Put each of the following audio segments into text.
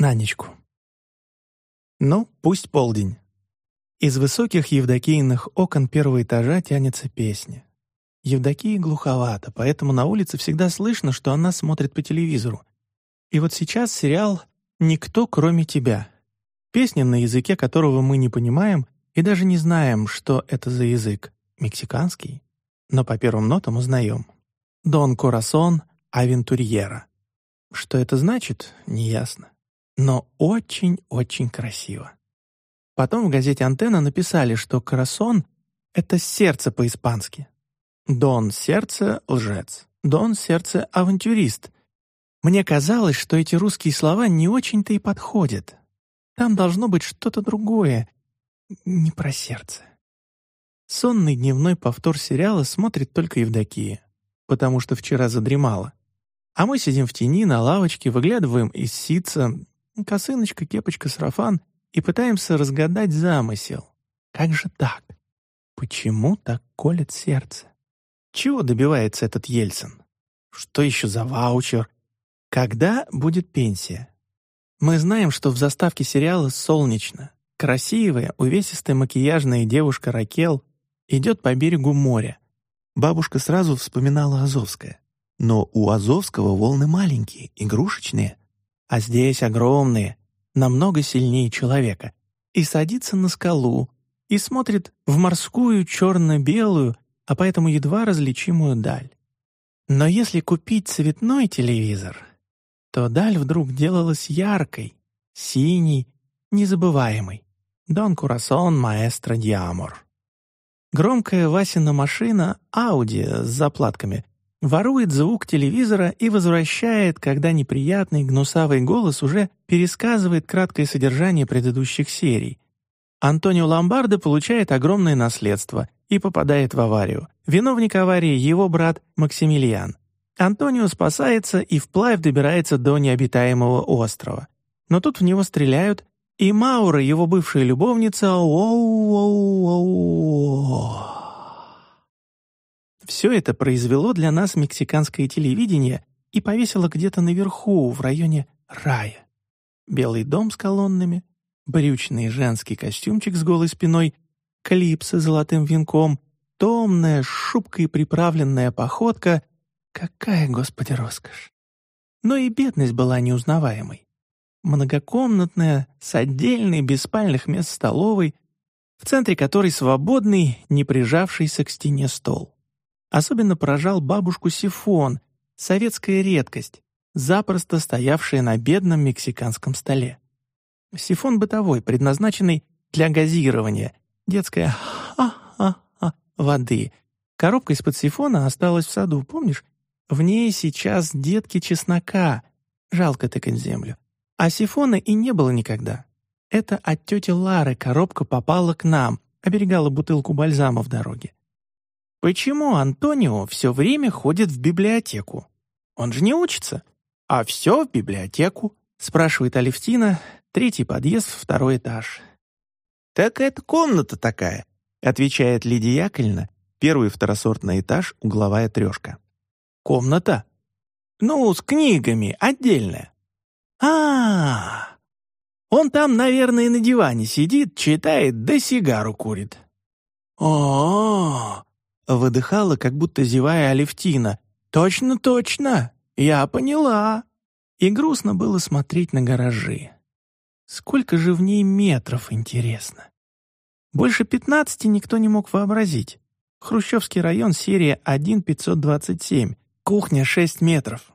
На ночку. Ну, пусть полдень. Из высоких евдокийных окон первого этажа тянется песня. Евдокия глуховато, поэтому на улице всегда слышно, что она смотрит по телевизору. И вот сейчас сериал «Никто, кроме тебя». Песня, на языке которого мы не понимаем и даже не знаем, что это за язык. Мексиканский. Но по первым нотам узнаем. «Дон Корасон Авентурьера». Что это значит, неясно. Но очень-очень красиво. Потом в газете «Антенна» написали, что «Корасон» — это сердце по-испански. «Дон» — сердце — лжец. «Дон» — сердце — авантюрист. Мне казалось, что эти русские слова не очень-то и подходят. Там должно быть что-то другое, не про сердце. Сонный дневной повтор сериала смотрит только Евдокия, потому что вчера задремала. А мы сидим в тени на лавочке, выглядываем из ситца, косыночка, кепочка, сарафан и пытаемся разгадать замысел. Как же так? Почему так колет сердце? Чего добивается этот Ельцин? Что еще за ваучер? Когда будет пенсия? Мы знаем, что в заставке сериала «Солнечно» красивая, увесистая макияжная девушка Ракел идет по берегу моря. Бабушка сразу вспоминала Азовское. Но у Азовского волны маленькие, игрушечные, а здесь огромные, намного сильнее человека, и садится на скалу, и смотрит в морскую черно-белую, а поэтому едва различимую даль. Но если купить цветной телевизор, то даль вдруг делалась яркой, синей, незабываемой. Дон Курасон Маэстро Диамор. Громкая Васина машина Ауди с заплатками ворует звук телевизора и возвращает, когда неприятный гнусавый голос уже пересказывает краткое содержание предыдущих серий. Антонио Ломбардо получает огромное наследство и попадает в аварию. Виновник аварии — его брат Максимилиан. Антонио спасается и вплавь добирается до необитаемого острова. Но тут в него стреляют, и Маура, его бывшая любовница, оу-оу-оу-оу. Все это произвело для нас мексиканское телевидение и повесило где-то наверху, в районе рая. Белый дом с колоннами, брючный женский костюмчик с голой спиной, клип с золотым венком, томная, шубкой приправленная походка. Какая, господи, роскошь! Но и бедность была неузнаваемой. Многокомнатная, с отдельной без спальных мест столовой, в центре которой свободный, не прижавшийся к стене стол. Особенно поражал бабушку сифон, советская редкость, запросто стоявшая на бедном мексиканском столе. Сифон бытовой, предназначенный для газирования, детская ха-ха-ха воды. Коробка из-под сифона осталась в саду, помнишь? В ней сейчас детки чеснока. Жалко тыкать землю. А сифона и не было никогда. Это от тети Лары коробка попала к нам, оберегала бутылку бальзама в дороге. Почему Антонио все время ходит в библиотеку? Он же не учится. А все в библиотеку, спрашивает Алевтина, третий подъезд, второй этаж. Так это комната такая, отвечает Лидия Яковлевна, первый второсортный этаж, угловая трешка. Комната? Ну, с книгами, отдельная. А, -а, а Он там, наверное, на диване сидит, читает, да сигару курит. О, -о, -о Выдыхала, как будто зевая Алевтина. «Точно, точно! Я поняла!» И грустно было смотреть на гаражи. Сколько же в ней метров, интересно? Больше пятнадцати никто не мог вообразить. Хрущевский район, серия 1-527, кухня 6 метров.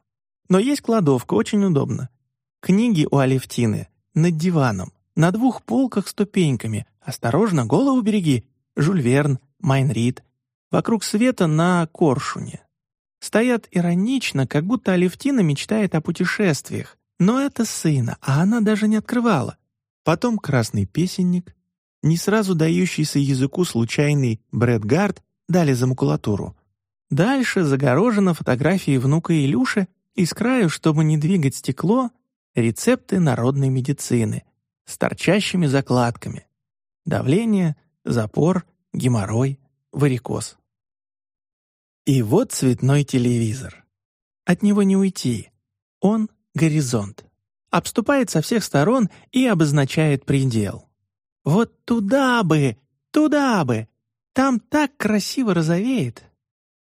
Но есть кладовка, очень удобно. Книги у Алевтины над диваном, на двух полках ступеньками. Осторожно, голову береги. Жюль Верн, Майн Рид, вокруг света на коршуне. Стоят иронично, как будто Алевтина мечтает о путешествиях. Но это сына, а она даже не открывала. Потом красный песенник, не сразу дающийся языку случайный Брэд Гард дали за макулатуру. Дальше загорожена фотографией внука Илюши и с краю, чтобы не двигать стекло, рецепты народной медицины с торчащими закладками. Давление, запор, геморрой, варикоз. И вот цветной телевизор. От него не уйти. Он — горизонт. обступает со всех сторон и обозначает предел. Вот туда бы, туда бы, там так красиво розовеет.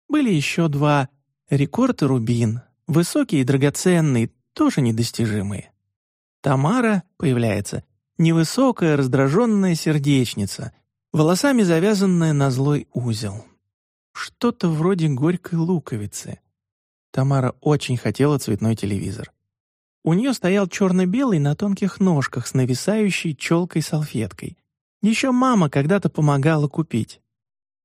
Были еще два, рекорд и рубин, высокие и драгоценные, тоже недостижимые. Тамара появляется, невысокая раздраженная сердечница, волосами завязанная на злой узел. Что-то вроде горькой луковицы. Тамара очень хотела цветной телевизор. У нее стоял черно-белый на тонких ножках с нависающей челкой-салфеткой. Еще мама когда-то помогала купить.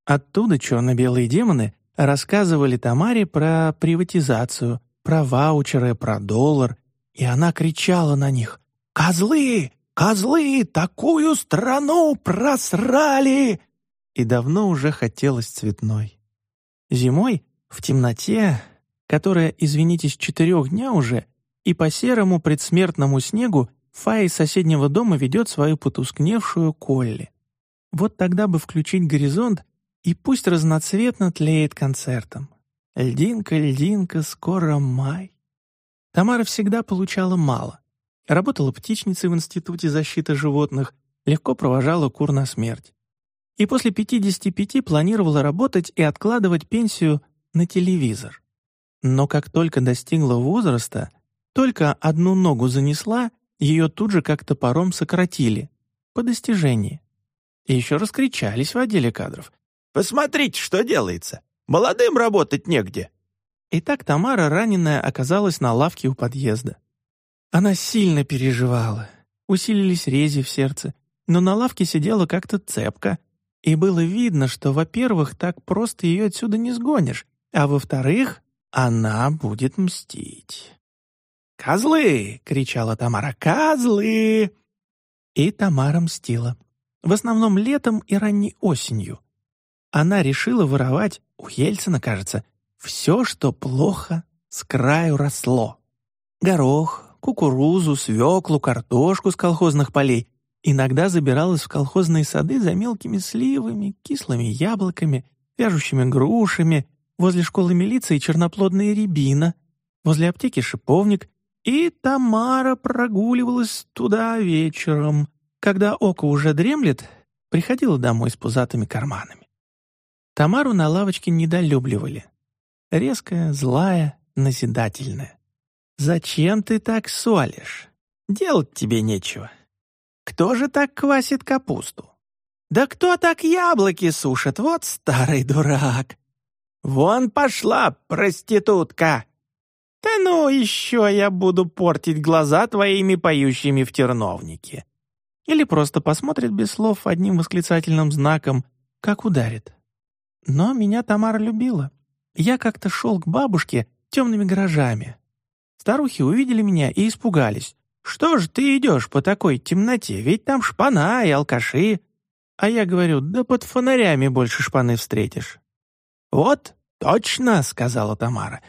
Оттуда черно-белые демоны рассказывали Тамаре про приватизацию, про ваучеры, про доллар, и она кричала на них «Козлы! Козлы! Такую страну просрали!» И давно уже хотелось цветной. Зимой, в темноте, которая, извините, с четырех дня уже, и по серому предсмертному снегу Фа из соседнего дома ведет свою потускневшую Колли. Вот тогда бы включить горизонт, и пусть разноцветно тлеет концертом. Льдинка, льдинка, скоро май. Тамара всегда получала мало. Работала птичницей в Институте защиты животных, легко провожала кур на смерть. И после 55 планировала работать и откладывать пенсию на телевизор. Но как только достигла возраста, только одну ногу занесла, ее тут же как топором сократили. По достижении. И еще раскричались в отделе кадров. «Посмотрите, что делается! Молодым работать негде!» И так Тамара, раненая, оказалась на лавке у подъезда. Она сильно переживала. Усилились рези в сердце, но на лавке сидела как-то цепка, и было видно, что, во-первых, так просто ее отсюда не сгонишь, а во-вторых, она будет мстить. «Козлы!» — кричала Тамара. «Козлы!» И Тамара мстила. В основном летом и ранней осенью. Она решила воровать, у Ельцина, кажется, все, что плохо с краю росло. Горох, кукурузу, свеклу, картошку с колхозных полей. Иногда забиралась в колхозные сады за мелкими сливами, кислыми яблоками, вяжущими грушами, возле школы милиции черноплодная рябина, возле аптеки шиповник и Тамара прогуливалась туда вечером, когда око уже дремлет, приходила домой с пузатыми карманами. Тамару на лавочке недолюбливали. Резкая, злая, назидательная. «Зачем ты так солишь? Делать тебе нечего. Кто же так квасит капусту? Да кто так яблоки сушит? Вот старый дурак! Вон пошла проститутка!» «Да ну еще я буду портить глаза твоими поющими в терновнике!» Или просто посмотрит без слов одним восклицательным знаком, как ударит. Но меня Тамара любила. Я как-то шел к бабушке темными гаражами. Старухи увидели меня и испугались. «Что ж ты идешь по такой темноте? Ведь там шпана и алкаши». А я говорю, да под фонарями больше шпаны встретишь. «Вот, точно», — сказала Тамара,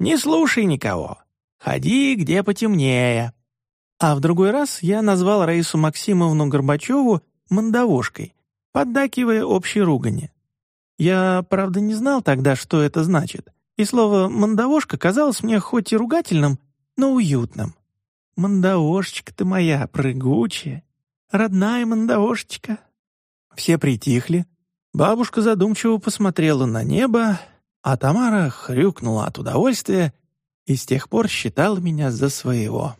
не слушай никого. Ходи, где потемнее». А в другой раз я назвал Раису Максимовну Горбачеву мандавошкой, поддакивая общей ругани. Я, правда, не знал тогда, что это значит, и слово «мандавошка» казалось мне хоть и ругательным, но уютным. «Мандавошечка ты моя, прыгучая, родная мандавошечка». Все притихли. Бабушка задумчиво посмотрела на небо, а Тамара хрюкнула от удовольствия и с тех пор считала меня за своего.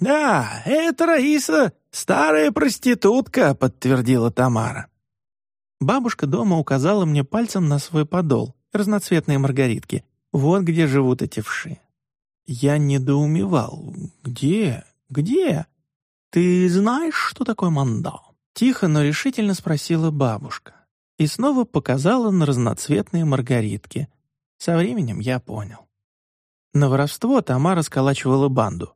«Да, это Раиса, старая проститутка», — подтвердила Тамара. Бабушка дома указала мне пальцем на свой подол, разноцветные маргаритки. Вот где живут эти вши. Я недоумевал. «Где? Где? Ты знаешь, что такое мандал?» Тихо, но решительно спросила бабушка и снова показала на разноцветные маргаритки. Со временем я понял. На воровство Тамара сколачивала банду.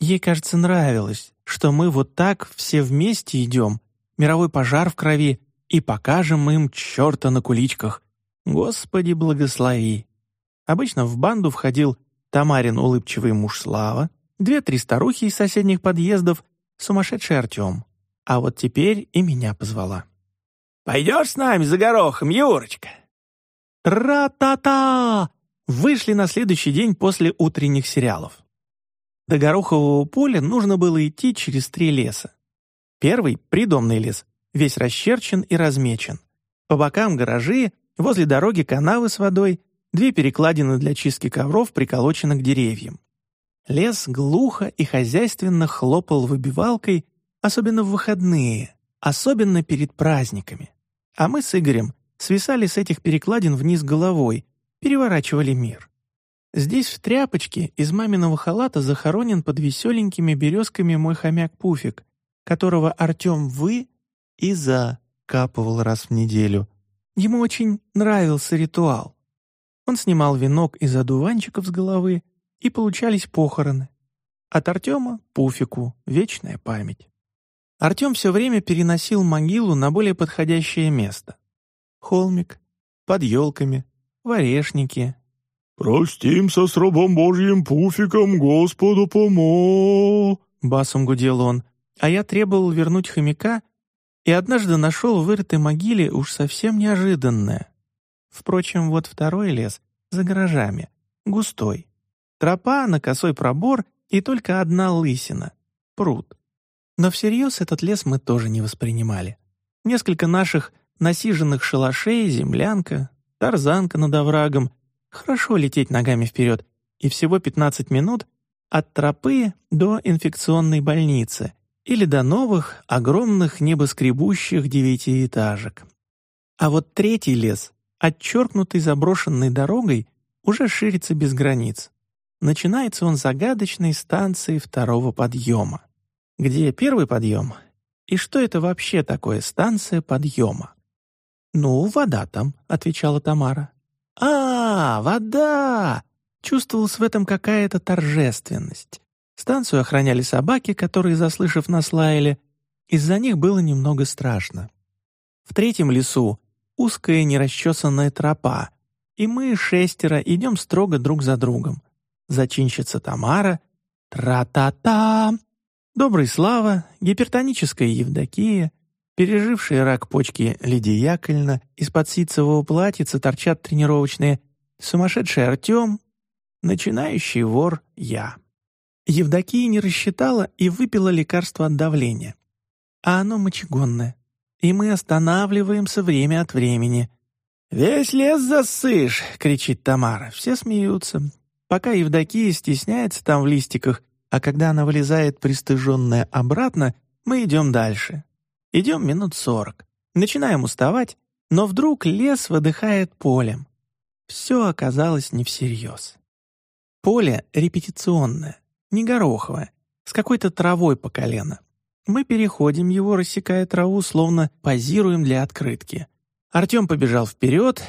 Ей, кажется, нравилось, что мы вот так все вместе идем, мировой пожар в крови, и покажем им черта на куличках. Господи, благослови. Обычно в банду входил Тамарин улыбчивый муж Слава, две-три старухи из соседних подъездов, сумасшедший Артем. А вот теперь и меня позвала. Пойдешь с нами за горохом, Юрочка?» «Ра-та-та!» Вышли на следующий день после утренних сериалов. До Горохового поля нужно было идти через три леса. Первый — придомный лес, весь расчерчен и размечен. По бокам гаражи, возле дороги канавы с водой, две перекладины для чистки ковров приколочены к деревьям. Лес глухо и хозяйственно хлопал выбивалкой, особенно в выходные, особенно перед праздниками. А мы с Игорем свисали с этих перекладин вниз головой, переворачивали мир. Здесь в тряпочке из маминого халата захоронен под веселенькими березками мой хомяк Пуфик, которого Артем вы и закапывал раз в неделю. Ему очень нравился ритуал. Он снимал венок из одуванчиков с головы, и получались похороны. От Артема — Пуфику, вечная память. Артем все время переносил могилу на более подходящее место. Холмик, под елками, в орешнике, «Простимся с рабом Божьим Пуфиком, Господу помо!» Басом гудел он, а я требовал вернуть хомяка и однажды нашел в вырытой могиле уж совсем неожиданное. Впрочем, вот второй лес, за гаражами, густой. Тропа на косой пробор и только одна лысина — пруд. Но всерьез этот лес мы тоже не воспринимали. Несколько наших насиженных шалашей, землянка, тарзанка над оврагом — Хорошо лететь ногами вперед, и всего 15 минут от тропы до инфекционной больницы или до новых, огромных небоскребущих девятиэтажек. А вот третий лес, отчеркнутый заброшенной дорогой, уже ширится без границ. Начинается он загадочной станции второго подъема. Где первый подъем? И что это вообще такое станция подъема? «Ну, вода там», — отвечала Тамара. «А, вода!» Чувствовалась в этом какая-то торжественность. Станцию охраняли собаки, которые, заслышав нас, лаяли. Из-за них было немного страшно. В третьем лесу узкая нерасчесанная тропа, и мы, шестеро, идем строго друг за другом. Зачинщица Тамара, тра-та-та, добрый Слава, гипертоническая Евдокия, Пережившая рак почки Лидия Яковлевна, из-под ситцевого платьица торчат тренировочные «Сумасшедший Артем», «Начинающий вор я». Евдокия не рассчитала и выпила лекарство от давления. А оно мочегонное. И мы останавливаемся время от времени. «Весь лес засышь!» — кричит Тамара. Все смеются. Пока Евдокия стесняется там в листиках, а когда она вылезает пристыженная обратно, мы идем дальше. Идем минут сорок. Начинаем уставать, но вдруг лес выдыхает полем. Все оказалось не всерьез. Поле репетиционное, не гороховое, с какой-то травой по колено. Мы переходим его, рассекая траву, словно позируем для открытки. Артем побежал вперед,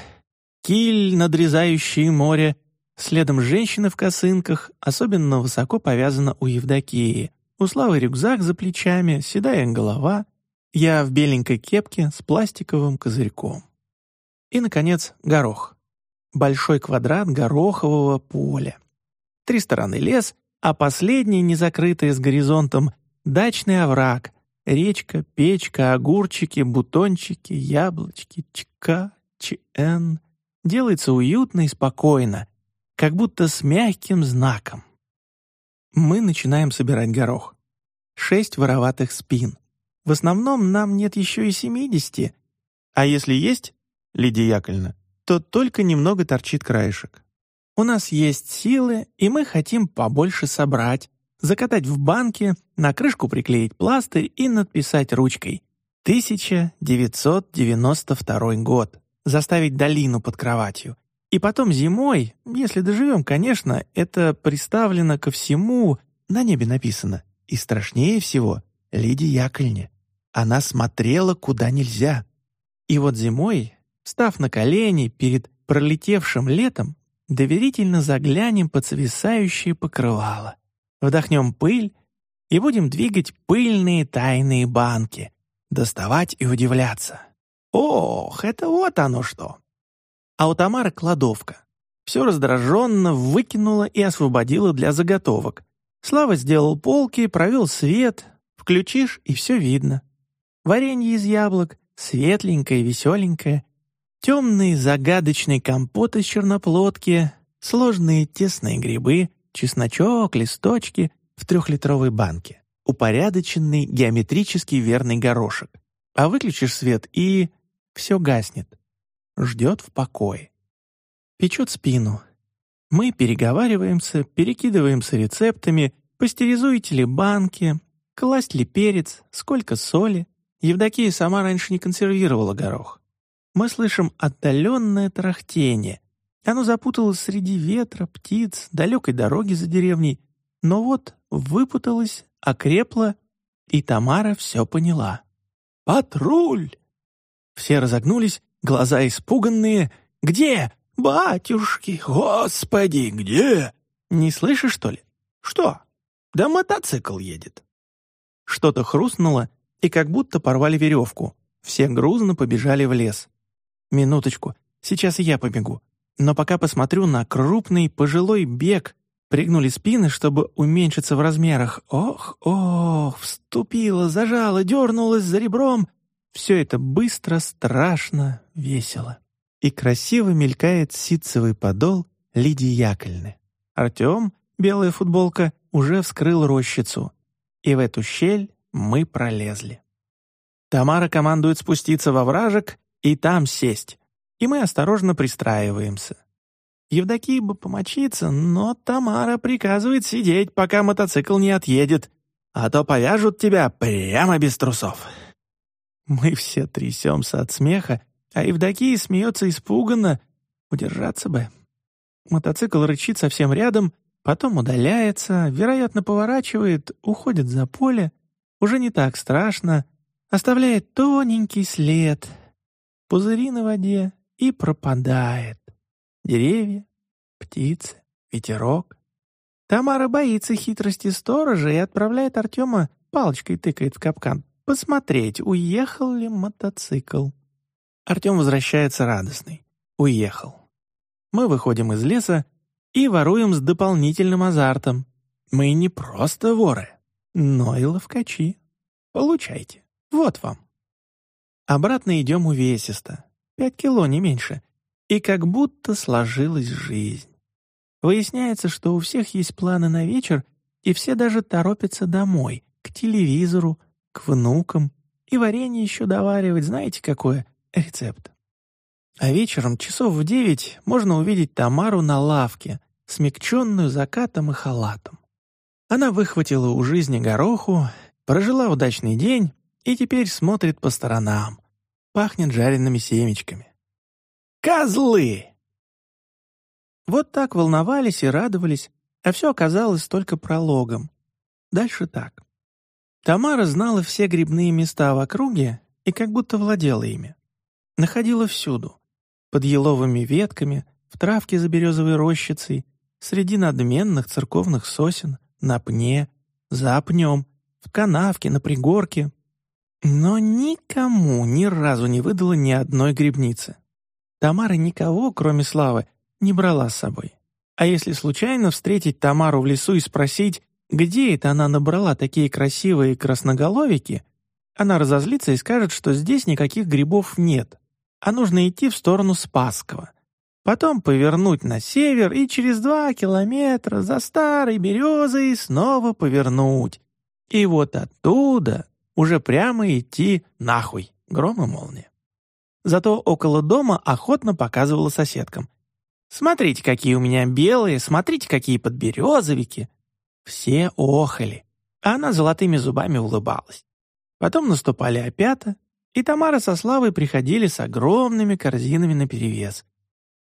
киль, надрезающий море, следом женщина в косынках, особенно высоко повязана у Евдокии. У Славы рюкзак за плечами, седая голова — я в беленькой кепке с пластиковым козырьком. И, наконец, горох. Большой квадрат горохового поля. Три стороны лес, а последний, не закрытый с горизонтом, дачный овраг, речка, печка, огурчики, бутончики, яблочки, чка, чн. Делается уютно и спокойно, как будто с мягким знаком. Мы начинаем собирать горох. Шесть вороватых спин — в основном нам нет еще и семидесяти. А если есть, Лидия Яковлевна, то только немного торчит краешек. У нас есть силы, и мы хотим побольше собрать, закатать в банке, на крышку приклеить пластырь и надписать ручкой 1992 год, заставить долину под кроватью. И потом зимой, если доживем, конечно, это приставлено ко всему, на небе написано. И страшнее всего Лидии Яковлевне. Она смотрела куда нельзя. И вот зимой, став на колени перед пролетевшим летом, доверительно заглянем под свисающее покрывало, вдохнем пыль и будем двигать пыльные тайные банки, доставать и удивляться. Ох, это вот оно что! А у Тамары кладовка. Все раздраженно выкинула и освободила для заготовок. Слава сделал полки, провел свет, включишь, и все видно варенье из яблок, светленькое, веселенькое, темный загадочный компот из черноплодки, сложные тесные грибы, чесночок, листочки, в трехлитровой банке. Упорядоченный, геометрически верный горошек. А выключишь свет и... все гаснет. Ждет в покое. Печет спину. Мы переговариваемся, перекидываемся рецептами, пастеризуете ли банки, класть ли перец, сколько соли. Евдокия сама раньше не консервировала горох. Мы слышим отдаленное трахтение. Оно запуталось среди ветра, птиц, далекой дороги за деревней. Но вот выпуталось, окрепло, и Тамара все поняла. «Патруль!» Все разогнулись, глаза испуганные. «Где? Батюшки! Господи, где?» «Не слышишь, что ли?» «Что?» «Да мотоцикл едет». Что-то хрустнуло, и как будто порвали веревку. Все грузно побежали в лес. «Минуточку, сейчас я побегу. Но пока посмотрю на крупный пожилой бег, пригнули спины, чтобы уменьшиться в размерах. Ох, ох, вступила, зажала, дернулась за ребром. Все это быстро, страшно, весело. И красиво мелькает ситцевый подол Лидии Яковлевны. Артем, белая футболка, уже вскрыл рощицу. И в эту щель мы пролезли. Тамара командует спуститься во вражек и там сесть. И мы осторожно пристраиваемся. Евдокия бы помочиться, но Тамара приказывает сидеть, пока мотоцикл не отъедет, а то повяжут тебя прямо без трусов. Мы все трясемся от смеха, а Евдокия смеется испуганно. Удержаться бы. Мотоцикл рычит совсем рядом, потом удаляется, вероятно, поворачивает, уходит за поле. Уже не так страшно, оставляет тоненький след. Пузыри на воде и пропадает. Деревья, птицы, ветерок. Тамара боится хитрости сторожа и отправляет Артема, палочкой тыкает в капкан, посмотреть, уехал ли мотоцикл. Артем возвращается радостный. Уехал. Мы выходим из леса и воруем с дополнительным азартом. Мы не просто воры, но и ловкачи. Получайте. Вот вам. Обратно идем увесисто. Пять кило, не меньше. И как будто сложилась жизнь. Выясняется, что у всех есть планы на вечер, и все даже торопятся домой, к телевизору, к внукам. И варенье еще доваривать, знаете какое? Рецепт. А вечером, часов в девять, можно увидеть Тамару на лавке, смягченную закатом и халатом. Она выхватила у жизни гороху, прожила удачный день и теперь смотрит по сторонам. Пахнет жареными семечками. «Козлы!» Вот так волновались и радовались, а все оказалось только прологом. Дальше так. Тамара знала все грибные места в округе и как будто владела ими. Находила всюду. Под еловыми ветками, в травке за березовой рощицей, среди надменных церковных сосен, на пне, за пнем, в канавке, на пригорке, но никому ни разу не выдала ни одной грибницы. Тамара никого, кроме Славы, не брала с собой. А если случайно встретить Тамару в лесу и спросить, где это она набрала такие красивые красноголовики, она разозлится и скажет, что здесь никаких грибов нет, а нужно идти в сторону Спасского. Потом повернуть на север и через два километра за старой березой снова повернуть. И вот оттуда уже прямо идти нахуй, гром и молния. Зато около дома охотно показывала соседкам. «Смотрите, какие у меня белые, смотрите, какие подберезовики!» Все охали, а она золотыми зубами улыбалась. Потом наступали опята, и Тамара со Славой приходили с огромными корзинами наперевес.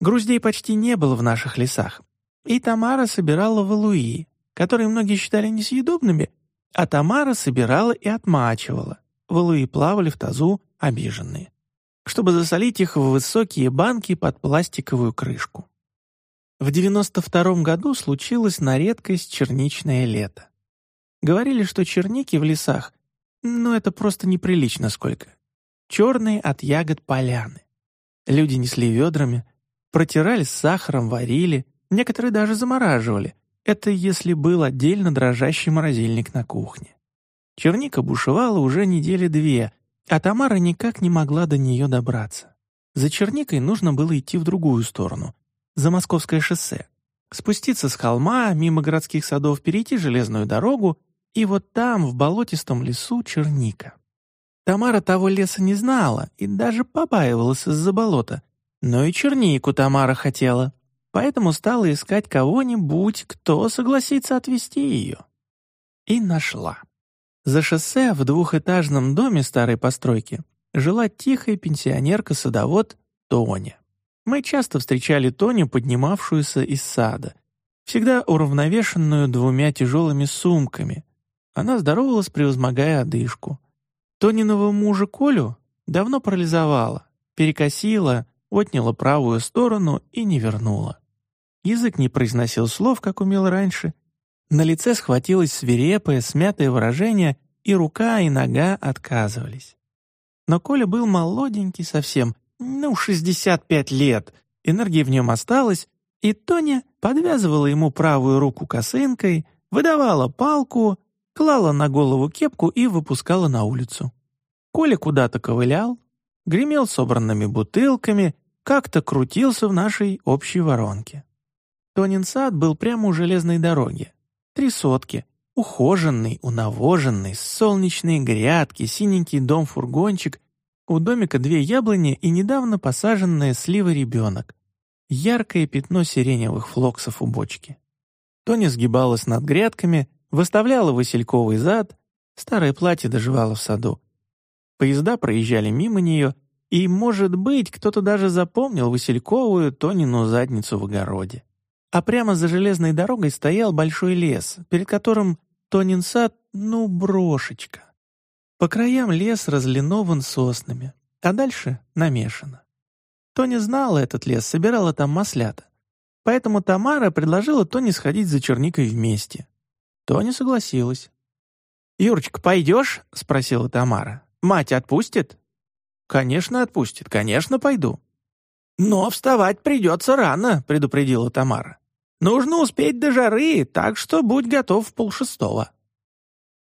Груздей почти не было в наших лесах, и Тамара собирала валуи, которые многие считали несъедобными, а Тамара собирала и отмачивала. Валуи плавали в тазу, обиженные, чтобы засолить их в высокие банки под пластиковую крышку. В 92 году случилось на редкость черничное лето. Говорили, что черники в лесах, ну это просто неприлично сколько. Черные от ягод поляны. Люди несли ведрами, протирали сахаром, варили, некоторые даже замораживали, это если был отдельно дрожащий морозильник на кухне. Черника бушевала уже недели две, а Тамара никак не могла до нее добраться. За черникой нужно было идти в другую сторону, за Московское шоссе. Спуститься с холма, мимо городских садов, перейти железную дорогу, и вот там, в болотистом лесу, черника. Тамара того леса не знала и даже побаивалась из-за болота, но и чернику Тамара хотела, поэтому стала искать кого-нибудь, кто согласится отвезти ее. И нашла. За шоссе в двухэтажном доме старой постройки жила тихая пенсионерка-садовод Тоня. Мы часто встречали Тоню, поднимавшуюся из сада, всегда уравновешенную двумя тяжелыми сумками. Она здоровалась, превозмогая одышку. Тониного мужа Колю давно парализовала, перекосила, отняла правую сторону и не вернула. Язык не произносил слов, как умел раньше. На лице схватилось свирепое, смятое выражение, и рука, и нога отказывались. Но Коля был молоденький совсем, ну, 65 лет, энергии в нем осталось, и Тоня подвязывала ему правую руку косынкой, выдавала палку, клала на голову кепку и выпускала на улицу. Коля куда-то ковылял, гремел собранными бутылками, как-то крутился в нашей общей воронке. Тонин сад был прямо у железной дороги. Три сотки, ухоженный, унавоженный, солнечные грядки, синенький дом-фургончик, у домика две яблони и недавно посаженная слива ребенок. Яркое пятно сиреневых флоксов у бочки. Тоня сгибалась над грядками, выставляла васильковый зад, старое платье доживало в саду. Поезда проезжали мимо нее, и, может быть, кто-то даже запомнил васильковую Тонину задницу в огороде. А прямо за железной дорогой стоял большой лес, перед которым Тонин сад, ну, брошечка. По краям лес разлинован соснами, а дальше намешано. Тони знала этот лес, собирала там маслята. Поэтому Тамара предложила Тони сходить за черникой вместе. Тони согласилась. «Юрочка, пойдешь?» — спросила Тамара. «Мать отпустит?» «Конечно отпустит, конечно пойду». «Но вставать придется рано», — предупредила Тамара. «Нужно успеть до жары, так что будь готов в полшестого».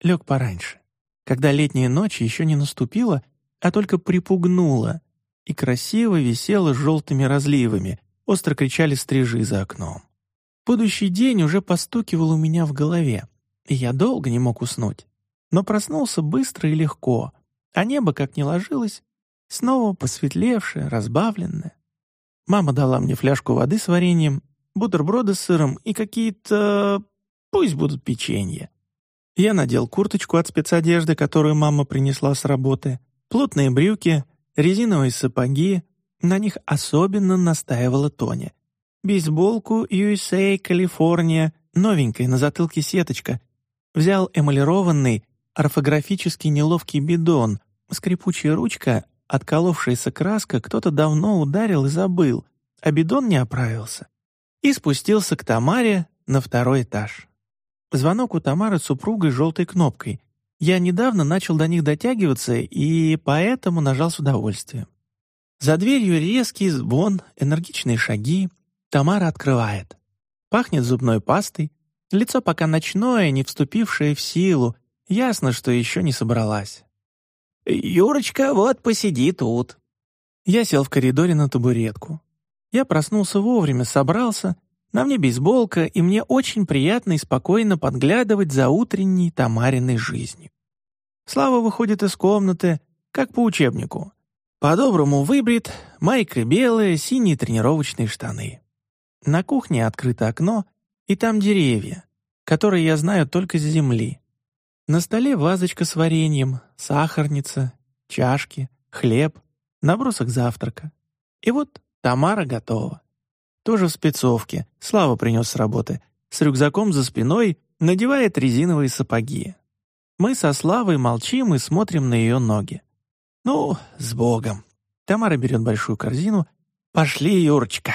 Лег пораньше, когда летняя ночь еще не наступила, а только припугнула, и красиво висела желтыми разливами, остро кричали стрижи за окном. Будущий день уже постукивал у меня в голове, и я долго не мог уснуть. Но проснулся быстро и легко, а небо, как не ложилось, снова посветлевшее, разбавленное. Мама дала мне фляжку воды с вареньем, бутерброды с сыром и какие-то... пусть будут печенья. Я надел курточку от спецодежды, которую мама принесла с работы, плотные брюки, резиновые сапоги, на них особенно настаивала Тоня. Бейсболку USA Калифорния, новенькая, на затылке сеточка. Взял эмалированный, орфографически неловкий бидон, скрипучая ручка, отколовшаяся краска кто-то давно ударил и забыл, а бидон не оправился. И спустился к Тамаре на второй этаж. Звонок у Тамары супругой желтой кнопкой. Я недавно начал до них дотягиваться и поэтому нажал с удовольствием. За дверью резкий звон, энергичные шаги. Тамара открывает. Пахнет зубной пастой. Лицо пока ночное, не вступившее в силу. Ясно, что еще не собралась. «Юрочка, вот посиди тут». Я сел в коридоре на табуретку. Я проснулся вовремя, собрался. На мне бейсболка, и мне очень приятно и спокойно подглядывать за утренней Тамариной жизнью. Слава выходит из комнаты, как по учебнику. По-доброму выбрит, майка белая, синие тренировочные штаны. На кухне открыто окно, и там деревья, которые я знаю только с земли. На столе вазочка с вареньем, сахарница, чашки, хлеб, набросок завтрака. И вот Тамара готова. Тоже в спецовке, Слава принес с работы, с рюкзаком за спиной, надевает резиновые сапоги. Мы со Славой молчим и смотрим на ее ноги. Ну, с Богом. Тамара берет большую корзину. «Пошли, Юрочка!»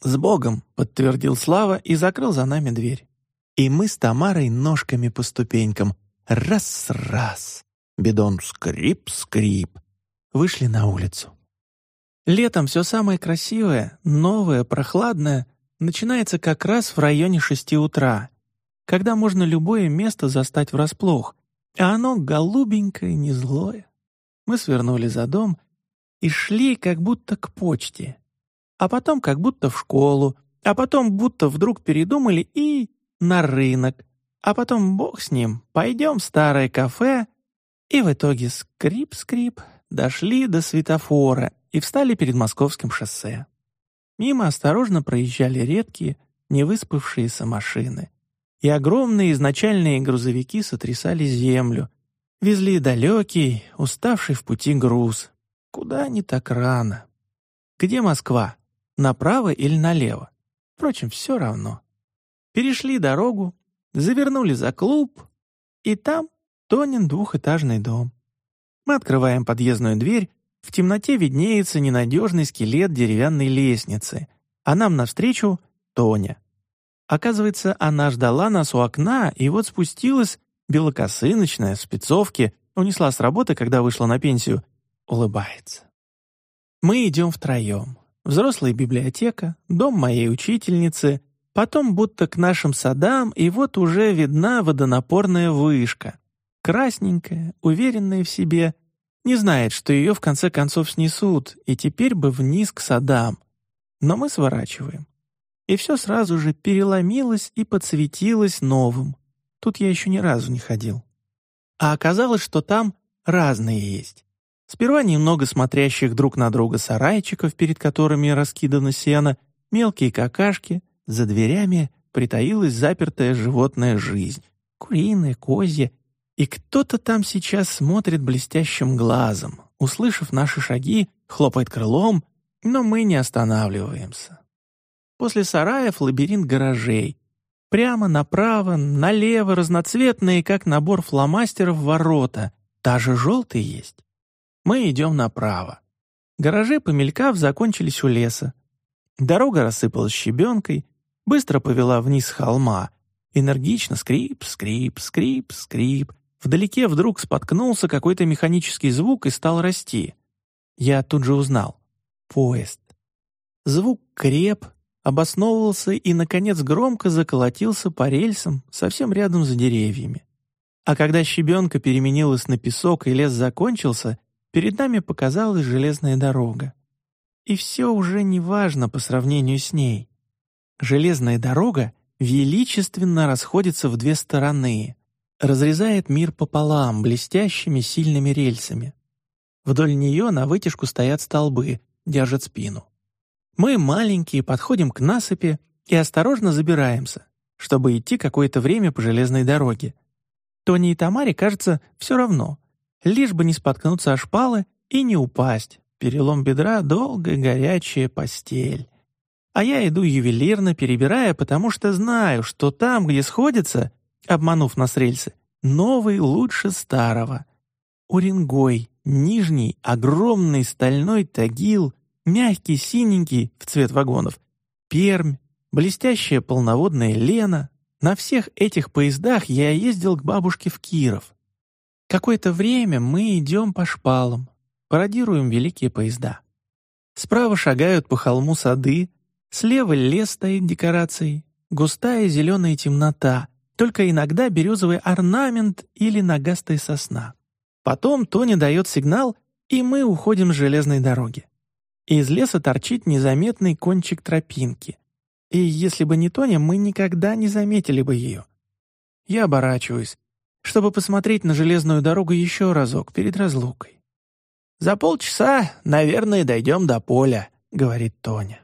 «С Богом!» — подтвердил Слава и закрыл за нами дверь. И мы с Тамарой ножками по ступенькам. Раз-раз. Бидон скрип-скрип. Вышли на улицу. Летом все самое красивое, новое, прохладное начинается как раз в районе шести утра, когда можно любое место застать врасплох, а оно голубенькое, не злое. Мы свернули за дом и шли как будто к почте, а потом как будто в школу, А потом будто вдруг передумали и на рынок. А потом бог с ним, пойдем в старое кафе. И в итоге скрип-скрип дошли до светофора и встали перед московским шоссе. Мимо осторожно проезжали редкие, невыспавшиеся машины. И огромные изначальные грузовики сотрясали землю, везли далекий, уставший в пути груз. Куда не так рано? Где Москва? Направо или налево? Впрочем, все равно. Перешли дорогу, завернули за клуб, и там Тонин двухэтажный дом. Мы открываем подъездную дверь, в темноте виднеется ненадежный скелет деревянной лестницы, а нам навстречу — Тоня. Оказывается, она ждала нас у окна, и вот спустилась, белокосыночная, в спецовке, унесла с работы, когда вышла на пенсию, улыбается. Мы идем втроем. Взрослая библиотека, дом моей учительницы, потом будто к нашим садам, и вот уже видна водонапорная вышка. Красненькая, уверенная в себе, не знает, что ее в конце концов снесут, и теперь бы вниз к садам. Но мы сворачиваем. И все сразу же переломилось и подсветилось новым. Тут я еще ни разу не ходил. А оказалось, что там разные есть. Сперва немного смотрящих друг на друга сарайчиков, перед которыми раскидано сено, мелкие какашки, за дверями притаилась запертая животная жизнь, куриная, козья, и кто-то там сейчас смотрит блестящим глазом, услышав наши шаги, хлопает крылом, но мы не останавливаемся. После сараев лабиринт гаражей. Прямо направо, налево разноцветные, как набор фломастеров, ворота. Даже желтые есть. Мы идем направо. Гаражи, помелькав, закончились у леса. Дорога рассыпалась щебенкой, быстро повела вниз холма. Энергично скрип, скрип, скрип, скрип. Вдалеке вдруг споткнулся какой-то механический звук и стал расти. Я тут же узнал. Поезд. Звук креп, обосновывался и, наконец, громко заколотился по рельсам совсем рядом за деревьями. А когда щебенка переменилась на песок и лес закончился, Перед нами показалась железная дорога. И все уже не важно по сравнению с ней. Железная дорога величественно расходится в две стороны, разрезает мир пополам блестящими сильными рельсами. Вдоль нее на вытяжку стоят столбы, держат спину. Мы, маленькие, подходим к насыпи и осторожно забираемся, чтобы идти какое-то время по железной дороге. Тони и Тамаре кажется все равно, лишь бы не споткнуться о шпалы и не упасть. Перелом бедра — долгая горячая постель. А я иду ювелирно, перебирая, потому что знаю, что там, где сходится, обманув нас рельсы, новый лучше старого. Уренгой, нижний, огромный стальной тагил, мягкий, синенький, в цвет вагонов, пермь, блестящая полноводная лена. На всех этих поездах я ездил к бабушке в Киров. Какое-то время мы идем по шпалам, пародируем великие поезда. Справа шагают по холму сады, слева лес стоит декорацией, густая зеленая темнота, только иногда березовый орнамент или нагастая сосна. Потом Тони дает сигнал, и мы уходим с железной дороги. Из леса торчит незаметный кончик тропинки. И если бы не Тоня, мы никогда не заметили бы ее. Я оборачиваюсь чтобы посмотреть на железную дорогу еще разок перед разлукой. «За полчаса, наверное, дойдем до поля», — говорит Тоня.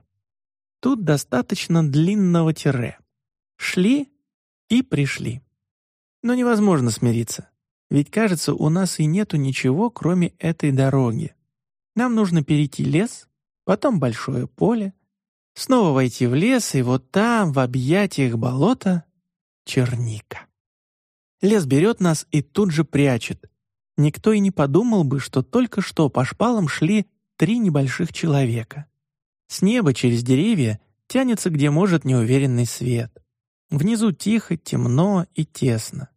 Тут достаточно длинного тире. Шли и пришли. Но невозможно смириться, ведь, кажется, у нас и нету ничего, кроме этой дороги. Нам нужно перейти лес, потом большое поле, снова войти в лес, и вот там, в объятиях болота, черника. Лес берет нас и тут же прячет. Никто и не подумал бы, что только что по шпалам шли три небольших человека. С неба через деревья тянется, где может, неуверенный свет. Внизу тихо, темно и тесно.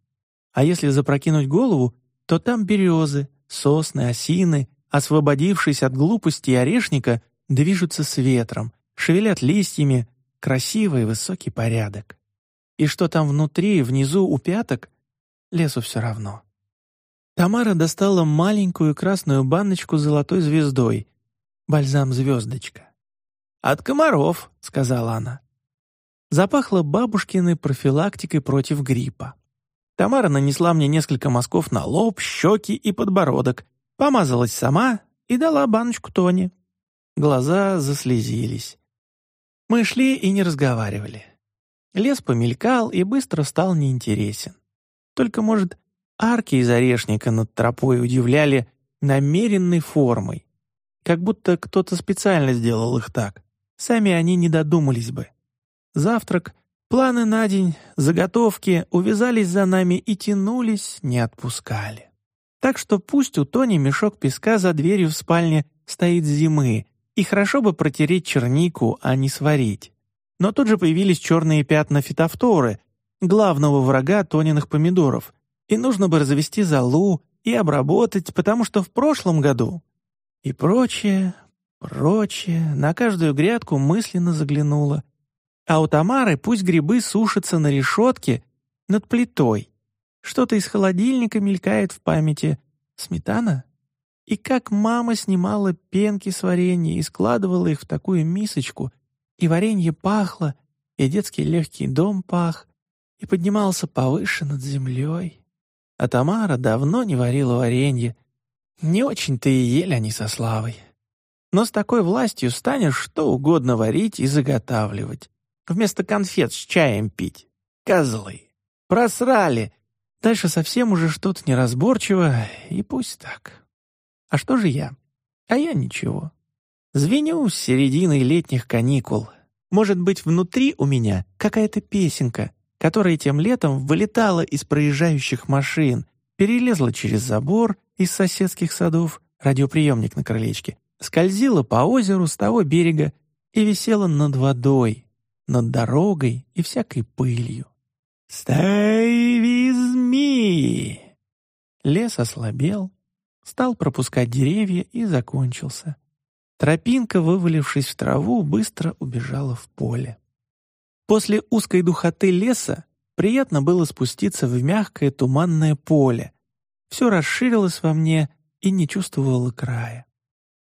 А если запрокинуть голову, то там березы, сосны, осины, освободившись от глупости орешника, движутся с ветром, шевелят листьями, красивый высокий порядок. И что там внутри, внизу у пяток, лесу все равно. Тамара достала маленькую красную баночку с золотой звездой, бальзам «Звездочка». «От комаров», — сказала она. Запахло бабушкиной профилактикой против гриппа. Тамара нанесла мне несколько мазков на лоб, щеки и подбородок, помазалась сама и дала баночку Тони. Глаза заслезились. Мы шли и не разговаривали. Лес помелькал и быстро стал неинтересен. Только, может, арки из орешника над тропой удивляли намеренной формой. Как будто кто-то специально сделал их так. Сами они не додумались бы. Завтрак, планы на день, заготовки увязались за нами и тянулись, не отпускали. Так что пусть у Тони мешок песка за дверью в спальне стоит зимы, и хорошо бы протереть чернику, а не сварить. Но тут же появились черные пятна фитофторы, главного врага Тониных помидоров, и нужно бы развести залу и обработать, потому что в прошлом году... И прочее, прочее, на каждую грядку мысленно заглянула. А у Тамары пусть грибы сушатся на решетке над плитой. Что-то из холодильника мелькает в памяти. Сметана? И как мама снимала пенки с варенья и складывала их в такую мисочку, и варенье пахло, и детский легкий дом пах, и поднимался повыше над землей. А Тамара давно не варила варенье. Не очень-то и ели они со Славой. Но с такой властью станешь что угодно варить и заготавливать. Вместо конфет с чаем пить. Козлы. Просрали. Дальше совсем уже что-то неразборчиво, и пусть так. А что же я? А я ничего. Звеню с середины летних каникул. Может быть, внутри у меня какая-то песенка, которая тем летом вылетала из проезжающих машин, перелезла через забор из соседских садов, радиоприемник на крылечке, скользила по озеру с того берега и висела над водой, над дорогой и всякой пылью. «Stay with me!» Лес ослабел, стал пропускать деревья и закончился. Тропинка, вывалившись в траву, быстро убежала в поле. После узкой духоты леса приятно было спуститься в мягкое туманное поле. Все расширилось во мне и не чувствовало края.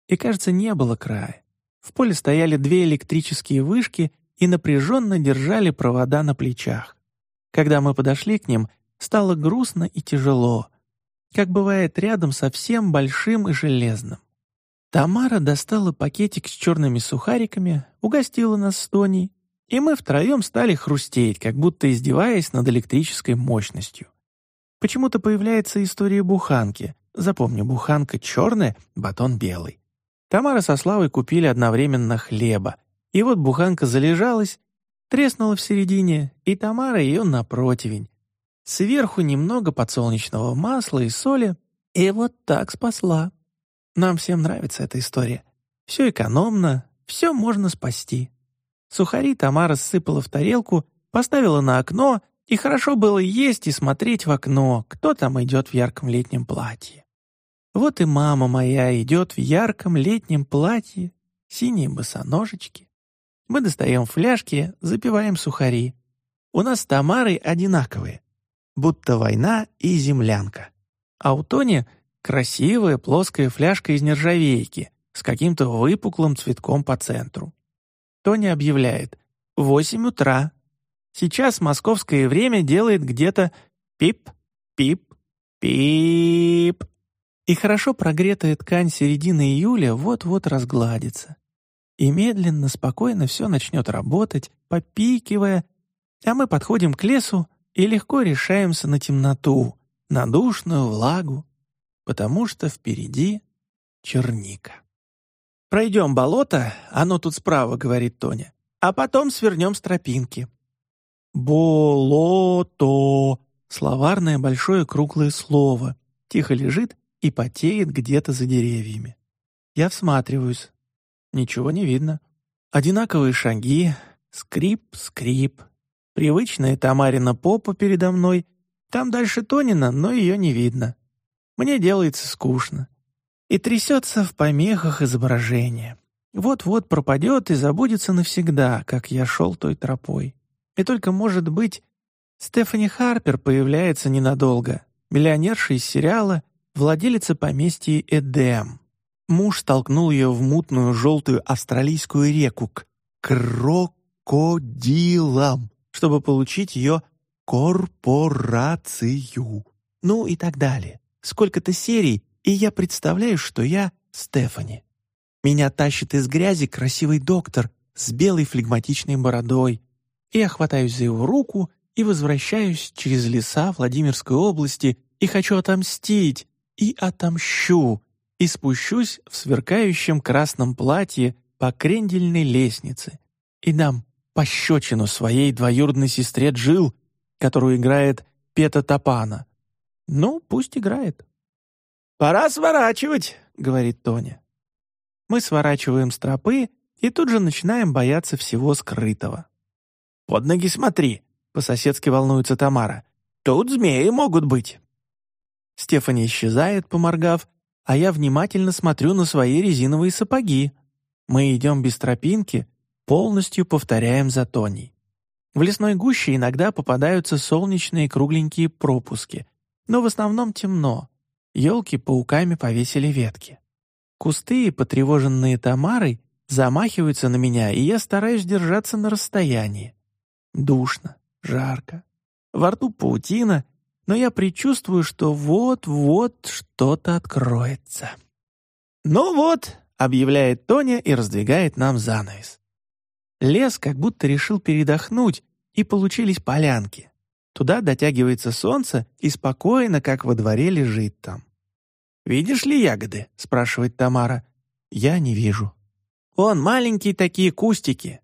И, кажется, не было края. В поле стояли две электрические вышки и напряженно держали провода на плечах. Когда мы подошли к ним, стало грустно и тяжело как бывает рядом со всем большим и железным. Тамара достала пакетик с черными сухариками, угостила нас с Тоней, и мы втроем стали хрустеть, как будто издеваясь над электрической мощностью. Почему-то появляется история буханки. Запомни, буханка черная, батон белый. Тамара со Славой купили одновременно хлеба, и вот буханка залежалась, треснула в середине, и Тамара ее на противень, Сверху немного подсолнечного масла и соли, и вот так спасла. Нам всем нравится эта история. Все экономно, все можно спасти. Сухари Тамара сыпала в тарелку, поставила на окно, и хорошо было есть и смотреть в окно, кто там идет в ярком летнем платье. Вот и мама моя идет в ярком летнем платье, синие босоножечки. Мы достаем фляжки, запиваем сухари. У нас с Тамарой одинаковые будто война и землянка. А у Тони красивая плоская фляжка из нержавейки с каким-то выпуклым цветком по центру. Тони объявляет «Восемь утра». Сейчас московское время делает где-то пип, пип, пип. И хорошо прогретая ткань середины июля вот-вот разгладится. И медленно, спокойно все начнет работать, попикивая, а мы подходим к лесу и легко решаемся на темноту, на душную влагу, потому что впереди черника. «Пройдем болото, оно тут справа», — говорит Тоня, «а потом свернем с тропинки». «Болото» — словарное большое круглое слово, тихо лежит и потеет где-то за деревьями. Я всматриваюсь. Ничего не видно. Одинаковые шаги, скрип-скрип, Привычная Тамарина попа передо мной. Там дальше Тонина, но ее не видно. Мне делается скучно. И трясется в помехах изображение. Вот-вот пропадет и забудется навсегда, как я шел той тропой. И только, может быть, Стефани Харпер появляется ненадолго, миллионерша из сериала, владелица поместья Эдем. Муж толкнул ее в мутную желтую австралийскую реку к крок крокодилам, чтобы получить ее корпорацию. Ну и так далее. Сколько-то серий, и я представляю, что я Стефани. Меня тащит из грязи красивый доктор с белой флегматичной бородой. Я хватаюсь за его руку и возвращаюсь через леса Владимирской области и хочу отомстить, и отомщу, и спущусь в сверкающем красном платье по крендельной лестнице и дам пощечину своей двоюродной сестре Джил, которую играет Пета Топана. Ну, пусть играет. «Пора сворачивать», — говорит Тоня. Мы сворачиваем с тропы и тут же начинаем бояться всего скрытого. «Под ноги смотри», — по-соседски волнуется Тамара. «Тут змеи могут быть». Стефани исчезает, поморгав, а я внимательно смотрю на свои резиновые сапоги. Мы идем без тропинки, полностью повторяем за Тоней. В лесной гуще иногда попадаются солнечные кругленькие пропуски, но в основном темно. Елки пауками повесили ветки. Кусты, потревоженные Тамарой, замахиваются на меня, и я стараюсь держаться на расстоянии. Душно, жарко. Во рту паутина, но я предчувствую, что вот-вот что-то откроется. «Ну вот», — объявляет Тоня и раздвигает нам занавес. Лес как будто решил передохнуть, и получились полянки. Туда дотягивается солнце и спокойно, как во дворе, лежит там. «Видишь ли ягоды?» — спрашивает Тамара. «Я не вижу». «Вон маленькие такие кустики».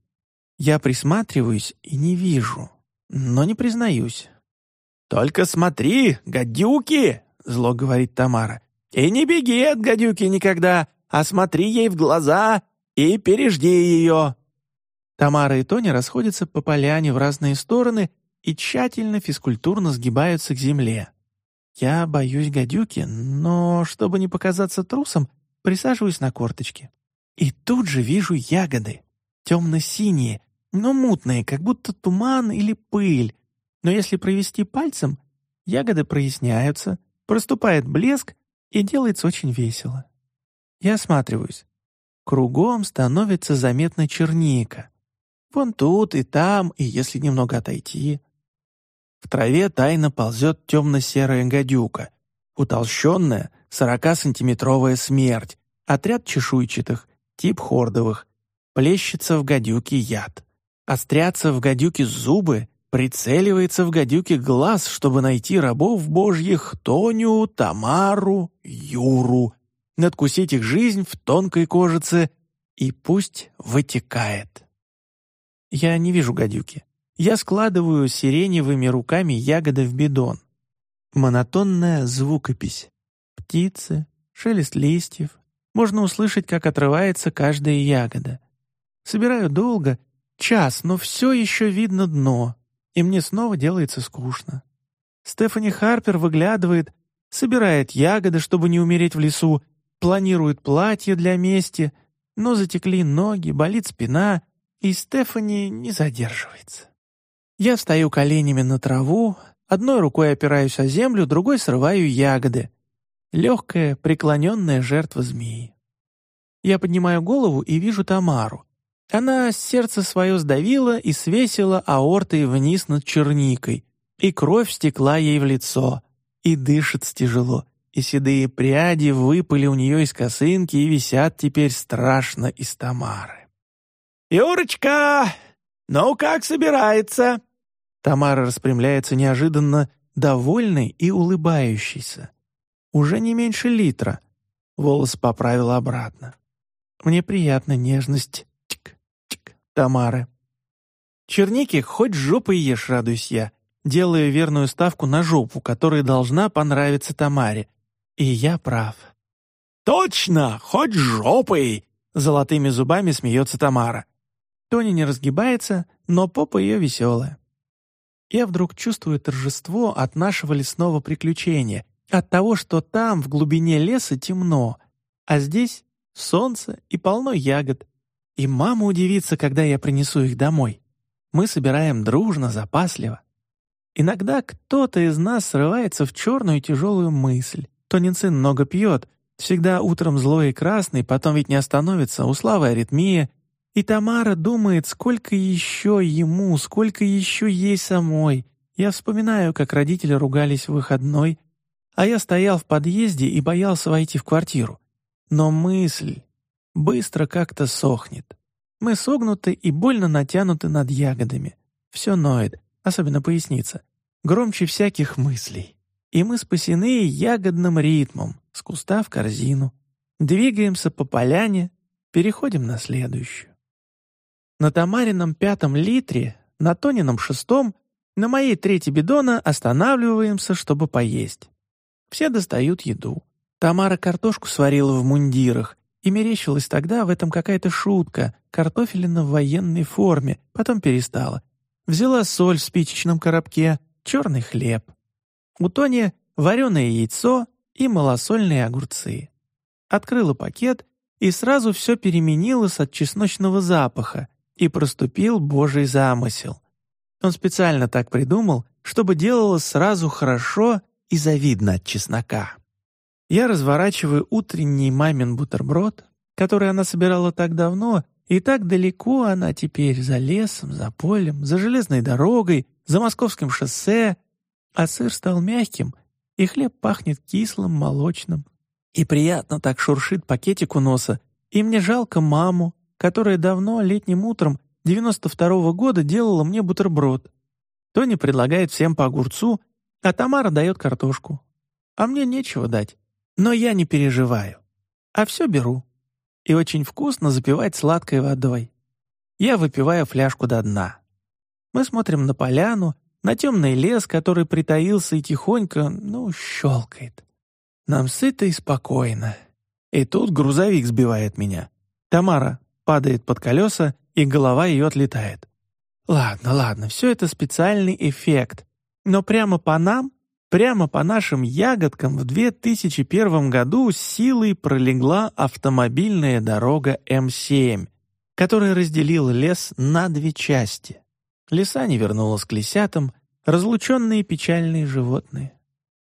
Я присматриваюсь и не вижу, но не признаюсь. «Только смотри, гадюки!» — зло говорит Тамара. «И не беги от гадюки никогда, а смотри ей в глаза и пережди ее». Тамара и Тоня расходятся по поляне в разные стороны и тщательно физкультурно сгибаются к земле. Я боюсь гадюки, но, чтобы не показаться трусом, присаживаюсь на корточки. И тут же вижу ягоды. Темно-синие, но мутные, как будто туман или пыль. Но если провести пальцем, ягоды проясняются, проступает блеск и делается очень весело. Я осматриваюсь. Кругом становится заметна черника — Вон тут и там, и если немного отойти. В траве тайно ползет темно-серая гадюка, утолщенная, сорокасантиметровая смерть, отряд чешуйчатых, тип хордовых, плещется в гадюке яд. Острятся в гадюке зубы, прицеливается в гадюке глаз, чтобы найти рабов божьих Тоню, Тамару, Юру, надкусить их жизнь в тонкой кожице и пусть вытекает. Я не вижу гадюки. Я складываю сиреневыми руками ягоды в бидон. Монотонная звукопись. Птицы, шелест листьев. Можно услышать, как отрывается каждая ягода. Собираю долго, час, но все еще видно дно, и мне снова делается скучно. Стефани Харпер выглядывает, собирает ягоды, чтобы не умереть в лесу, планирует платье для мести, но затекли ноги, болит спина, и Стефани не задерживается. Я встаю коленями на траву, одной рукой опираюсь о землю, другой срываю ягоды. Легкая, преклоненная жертва змеи. Я поднимаю голову и вижу Тамару. Она сердце свое сдавила и свесила аортой вниз над черникой, и кровь стекла ей в лицо, и дышит тяжело, и седые пряди выпали у нее из косынки и висят теперь страшно из Тамары. «Юрочка, ну как собирается?» Тамара распрямляется неожиданно, довольной и улыбающейся. Уже не меньше литра. Волос поправила обратно. Мне приятна нежность Тамары. Черники хоть жопой ешь, радуюсь я, делая верную ставку на жопу, которая должна понравиться Тамаре. И я прав. «Точно, хоть жопой!» Золотыми зубами смеется Тамара. Тони не разгибается, но попа ее веселая. Я вдруг чувствую торжество от нашего лесного приключения, от того, что там, в глубине леса, темно, а здесь солнце и полно ягод. И мама удивится, когда я принесу их домой. Мы собираем дружно, запасливо. Иногда кто-то из нас срывается в черную тяжелую мысль. Тонин сын много пьет, всегда утром злой и красный, потом ведь не остановится, у Славы аритмия, И Тамара думает, сколько еще ему, сколько еще ей самой. Я вспоминаю, как родители ругались в выходной, а я стоял в подъезде и боялся войти в квартиру. Но мысль быстро как-то сохнет. Мы согнуты и больно натянуты над ягодами. Все ноет, особенно поясница. Громче всяких мыслей. И мы спасены ягодным ритмом, с куста в корзину. Двигаемся по поляне, переходим на следующую. На Тамарином пятом литре, на Тонином шестом, на моей третьей бидона останавливаемся, чтобы поесть. Все достают еду. Тамара картошку сварила в мундирах, и мерещилась тогда в этом какая-то шутка, картофелина в военной форме, потом перестала. Взяла соль в спичечном коробке, черный хлеб. У Тони вареное яйцо и малосольные огурцы. Открыла пакет, и сразу все переменилось от чесночного запаха, и проступил Божий замысел. Он специально так придумал, чтобы делалось сразу хорошо и завидно от чеснока. Я разворачиваю утренний мамин бутерброд, который она собирала так давно, и так далеко она теперь за лесом, за полем, за железной дорогой, за московским шоссе, а сыр стал мягким, и хлеб пахнет кислым, молочным. И приятно так шуршит пакетик у носа, и мне жалко маму, которая давно, летним утром 92-го года делала мне бутерброд. Тони предлагает всем по огурцу, а Тамара дает картошку. А мне нечего дать. Но я не переживаю, а все беру. И очень вкусно запивать сладкой водой. Я выпиваю фляжку до дна. Мы смотрим на поляну, на темный лес, который притаился и тихонько, ну, щелкает. Нам сыто и спокойно. И тут грузовик сбивает меня. Тамара падает под колеса, и голова ее отлетает. Ладно, ладно, все это специальный эффект. Но прямо по нам Прямо по нашим ягодкам в 2001 году силой пролегла автомобильная дорога М7, которая разделила лес на две части. Леса не вернулась к лисятам, разлученные печальные животные.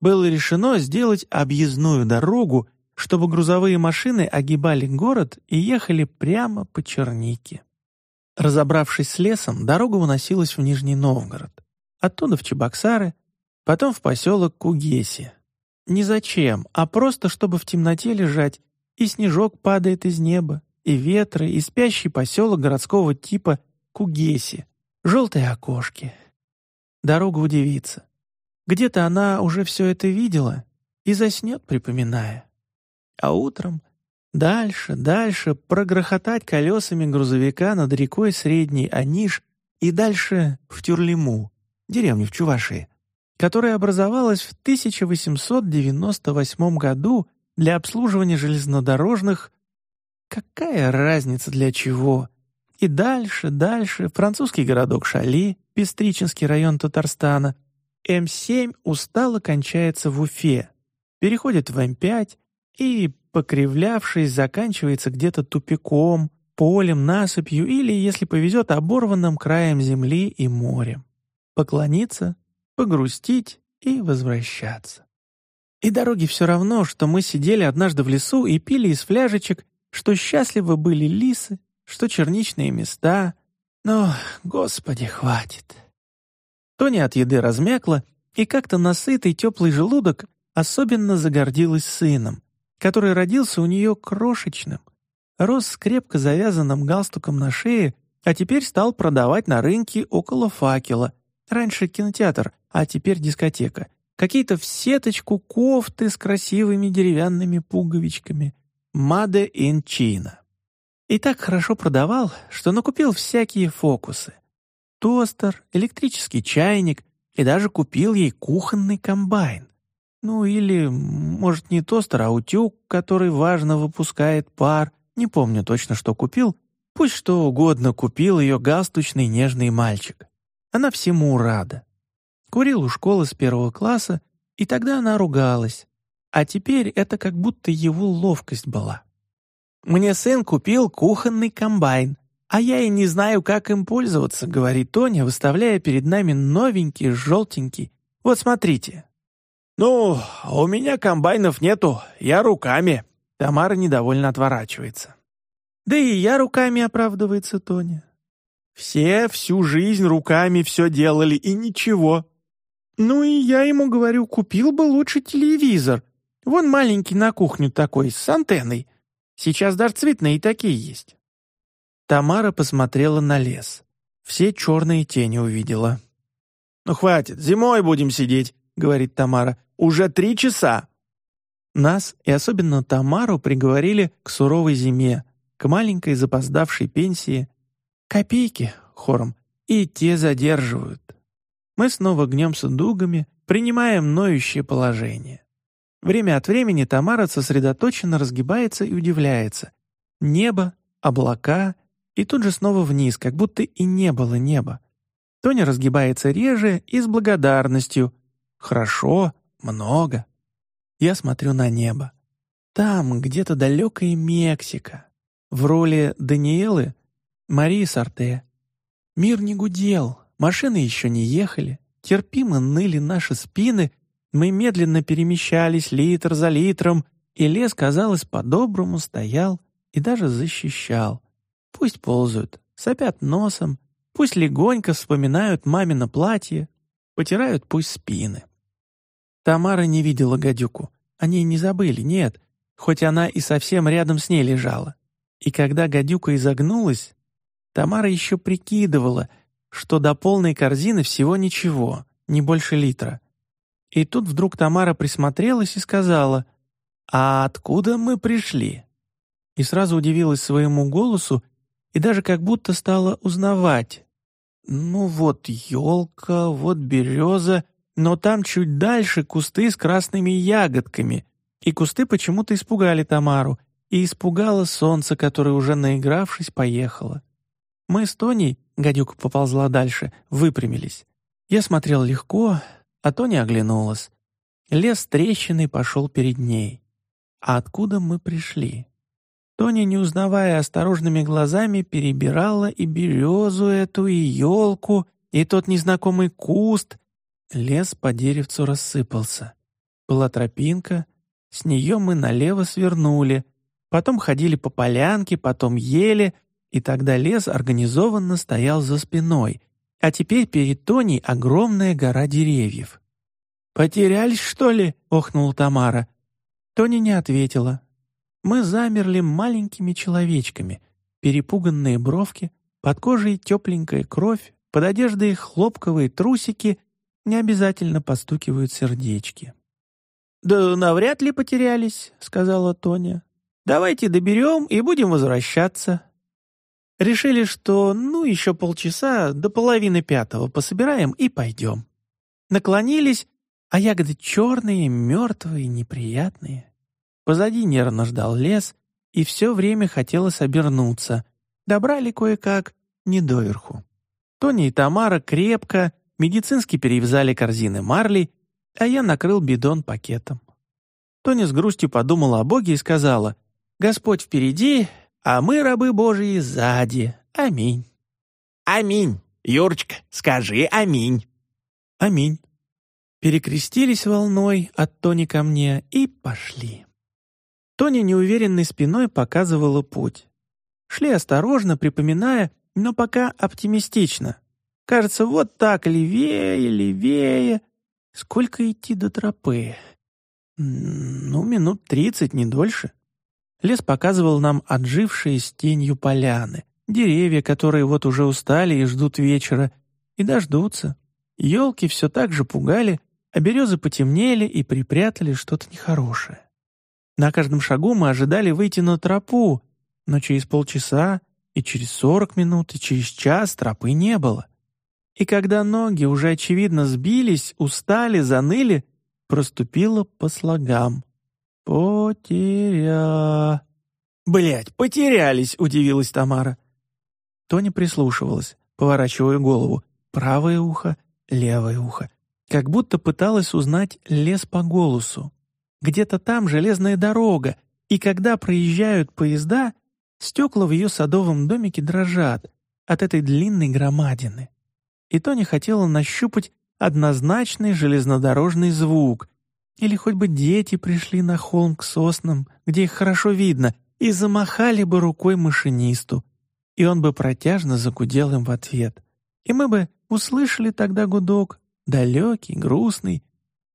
Было решено сделать объездную дорогу, чтобы грузовые машины огибали город и ехали прямо по Чернике. Разобравшись с лесом, дорога уносилась в Нижний Новгород, оттуда в Чебоксары, потом в поселок Кугеси. Не зачем, а просто чтобы в темноте лежать, и снежок падает из неба, и ветры, и спящий поселок городского типа Кугеси, желтые окошки. Дорога удивится. Где-то она уже все это видела и заснет, припоминая. А утром дальше, дальше прогрохотать колесами грузовика над рекой Средний Аниш и дальше в Тюрлиму, деревню в Чувашии которая образовалась в 1898 году для обслуживания железнодорожных Какая разница для чего? И дальше, дальше, французский городок Шали, Пестричинский район Татарстана. М7 устало кончается в Уфе, переходит в М5 и, покривлявшись, заканчивается где-то тупиком, полем, насыпью или, если повезет, оборванным краем земли и морем. Поклониться, погрустить и возвращаться. И дороги все равно, что мы сидели однажды в лесу и пили из фляжечек, что счастливы были лисы, что черничные места. Но, господи, хватит. Тони от еды размякла, и как-то насытый теплый желудок особенно загордилась сыном, который родился у нее крошечным, рос с крепко завязанным галстуком на шее, а теперь стал продавать на рынке около факела. Раньше кинотеатр, а теперь дискотека. Какие-то в сеточку кофты с красивыми деревянными пуговичками. Маде ин Чина. И так хорошо продавал, что накупил всякие фокусы. Тостер, электрический чайник и даже купил ей кухонный комбайн. Ну или, может, не тостер, а утюг, который важно выпускает пар. Не помню точно, что купил. Пусть что угодно купил ее галстучный нежный мальчик. Она всему рада. Курил у школы с первого класса, и тогда она ругалась. А теперь это как будто его ловкость была. «Мне сын купил кухонный комбайн, а я и не знаю, как им пользоваться», — говорит Тоня, выставляя перед нами новенький, желтенький. «Вот смотрите». «Ну, у меня комбайнов нету, я руками». Тамара недовольно отворачивается. Да и я руками оправдывается Тоня. Все всю жизнь руками все делали, и ничего. Ну и я ему говорю, купил бы лучше телевизор. Вон маленький на кухню такой, с антенной. Сейчас даже цветные такие есть. Тамара посмотрела на лес. Все черные тени увидела. «Ну хватит, зимой будем сидеть», — говорит Тамара. «Уже три часа». Нас, и особенно Тамару, приговорили к суровой зиме, к маленькой запоздавшей пенсии. Копейки, хором, и те задерживают. Мы снова гнемся дугами, принимаем ноющее положение. Время от времени Тамара сосредоточенно разгибается и удивляется. Небо, облака, и тут же снова вниз, как будто и не было неба. Тоня разгибается реже и с благодарностью. Хорошо, много. Я смотрю на небо. Там где-то далекая Мексика. В роли Даниэлы — Марии Сарте. Мир не гудел, машины еще не ехали, терпимо ныли наши спины, мы медленно перемещались литр за литром, и лес, казалось, по-доброму стоял и даже защищал. Пусть ползают, сопят носом, Пусть легонько вспоминают мамино платье, потирают пусть спины. Тамара не видела гадюку. Они не забыли, нет, хоть она и совсем рядом с ней лежала. И когда гадюка изогнулась, Тамара еще прикидывала, что до полной корзины всего ничего, не больше литра. И тут вдруг Тамара присмотрелась и сказала, «А откуда мы пришли?» И сразу удивилась своему голосу и даже как будто стала узнавать. Ну вот елка, вот береза, но там чуть дальше кусты с красными ягодками. И кусты почему-то испугали Тамару, и испугало солнце, которое уже наигравшись поехало. Мы с Тоней, гадюка поползла дальше, выпрямились. Я смотрел легко, а Тоня оглянулась. Лес трещиной пошел перед ней. А откуда мы пришли? Тоня, не узнавая осторожными глазами, перебирала и березу эту, и елку, и тот незнакомый куст. Лес по деревцу рассыпался. Была тропинка, с нее мы налево свернули, потом ходили по полянке, потом ели, и тогда лес организованно стоял за спиной, а теперь перед Тоней огромная гора деревьев. «Потерялись, что ли?» — охнула Тамара. Тоня не ответила, мы замерли маленькими человечками, перепуганные бровки, под кожей тепленькая кровь, под одеждой хлопковые трусики, не обязательно постукивают сердечки. «Да навряд ли потерялись», — сказала Тоня. «Давайте доберем и будем возвращаться». Решили, что ну еще полчаса до половины пятого пособираем и пойдем. Наклонились, а ягоды черные, мертвые, неприятные. Позади нервно ждал лес, и все время хотелось обернуться. Добрали кое-как, не доверху. Тони и Тамара крепко, медицински перевязали корзины марли, а я накрыл бидон пакетом. Тони с грустью подумала о Боге и сказала, «Господь впереди, а мы, рабы Божьи, сзади. Аминь». «Аминь. Юрочка, скажи аминь». «Аминь». Перекрестились волной от Тони ко мне и пошли. Тони неуверенной спиной показывала путь. Шли осторожно, припоминая, но пока оптимистично. Кажется, вот так, левее, левее. Сколько идти до тропы? Ну, минут тридцать, не дольше. Лес показывал нам отжившие с тенью поляны, деревья, которые вот уже устали и ждут вечера, и дождутся. Елки все так же пугали, а березы потемнели и припрятали что-то нехорошее. На каждом шагу мы ожидали выйти на тропу, но через полчаса и через сорок минут и через час тропы не было. И когда ноги уже очевидно сбились, устали, заныли, проступило по слогам. «Потеря...» «Блядь, потерялись!» — удивилась Тамара. Тоня прислушивалась, поворачивая голову. Правое ухо, левое ухо. Как будто пыталась узнать лес по голосу. Где-то там железная дорога, и когда проезжают поезда, стекла в ее садовом домике дрожат от этой длинной громадины. И Тоня хотела нащупать однозначный железнодорожный звук, или хоть бы дети пришли на холм к соснам, где их хорошо видно, и замахали бы рукой машинисту, и он бы протяжно загудел им в ответ. И мы бы услышали тогда гудок, далекий, грустный.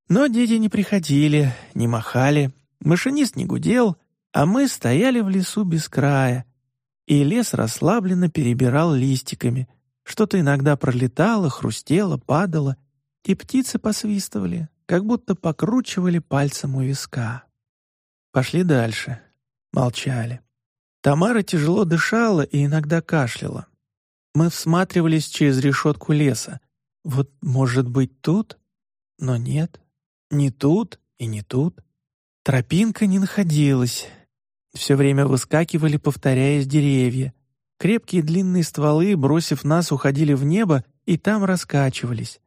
Но дети не приходили, не махали, машинист не гудел, а мы стояли в лесу без края, и лес расслабленно перебирал листиками. Что-то иногда пролетало, хрустело, падало, и птицы посвистывали, как будто покручивали пальцем у виска. Пошли дальше. Молчали. Тамара тяжело дышала и иногда кашляла. Мы всматривались через решетку леса. Вот, может быть, тут? Но нет. Не тут и не тут. Тропинка не находилась. Все время выскакивали, повторяясь деревья. Крепкие длинные стволы, бросив нас, уходили в небо и там раскачивались.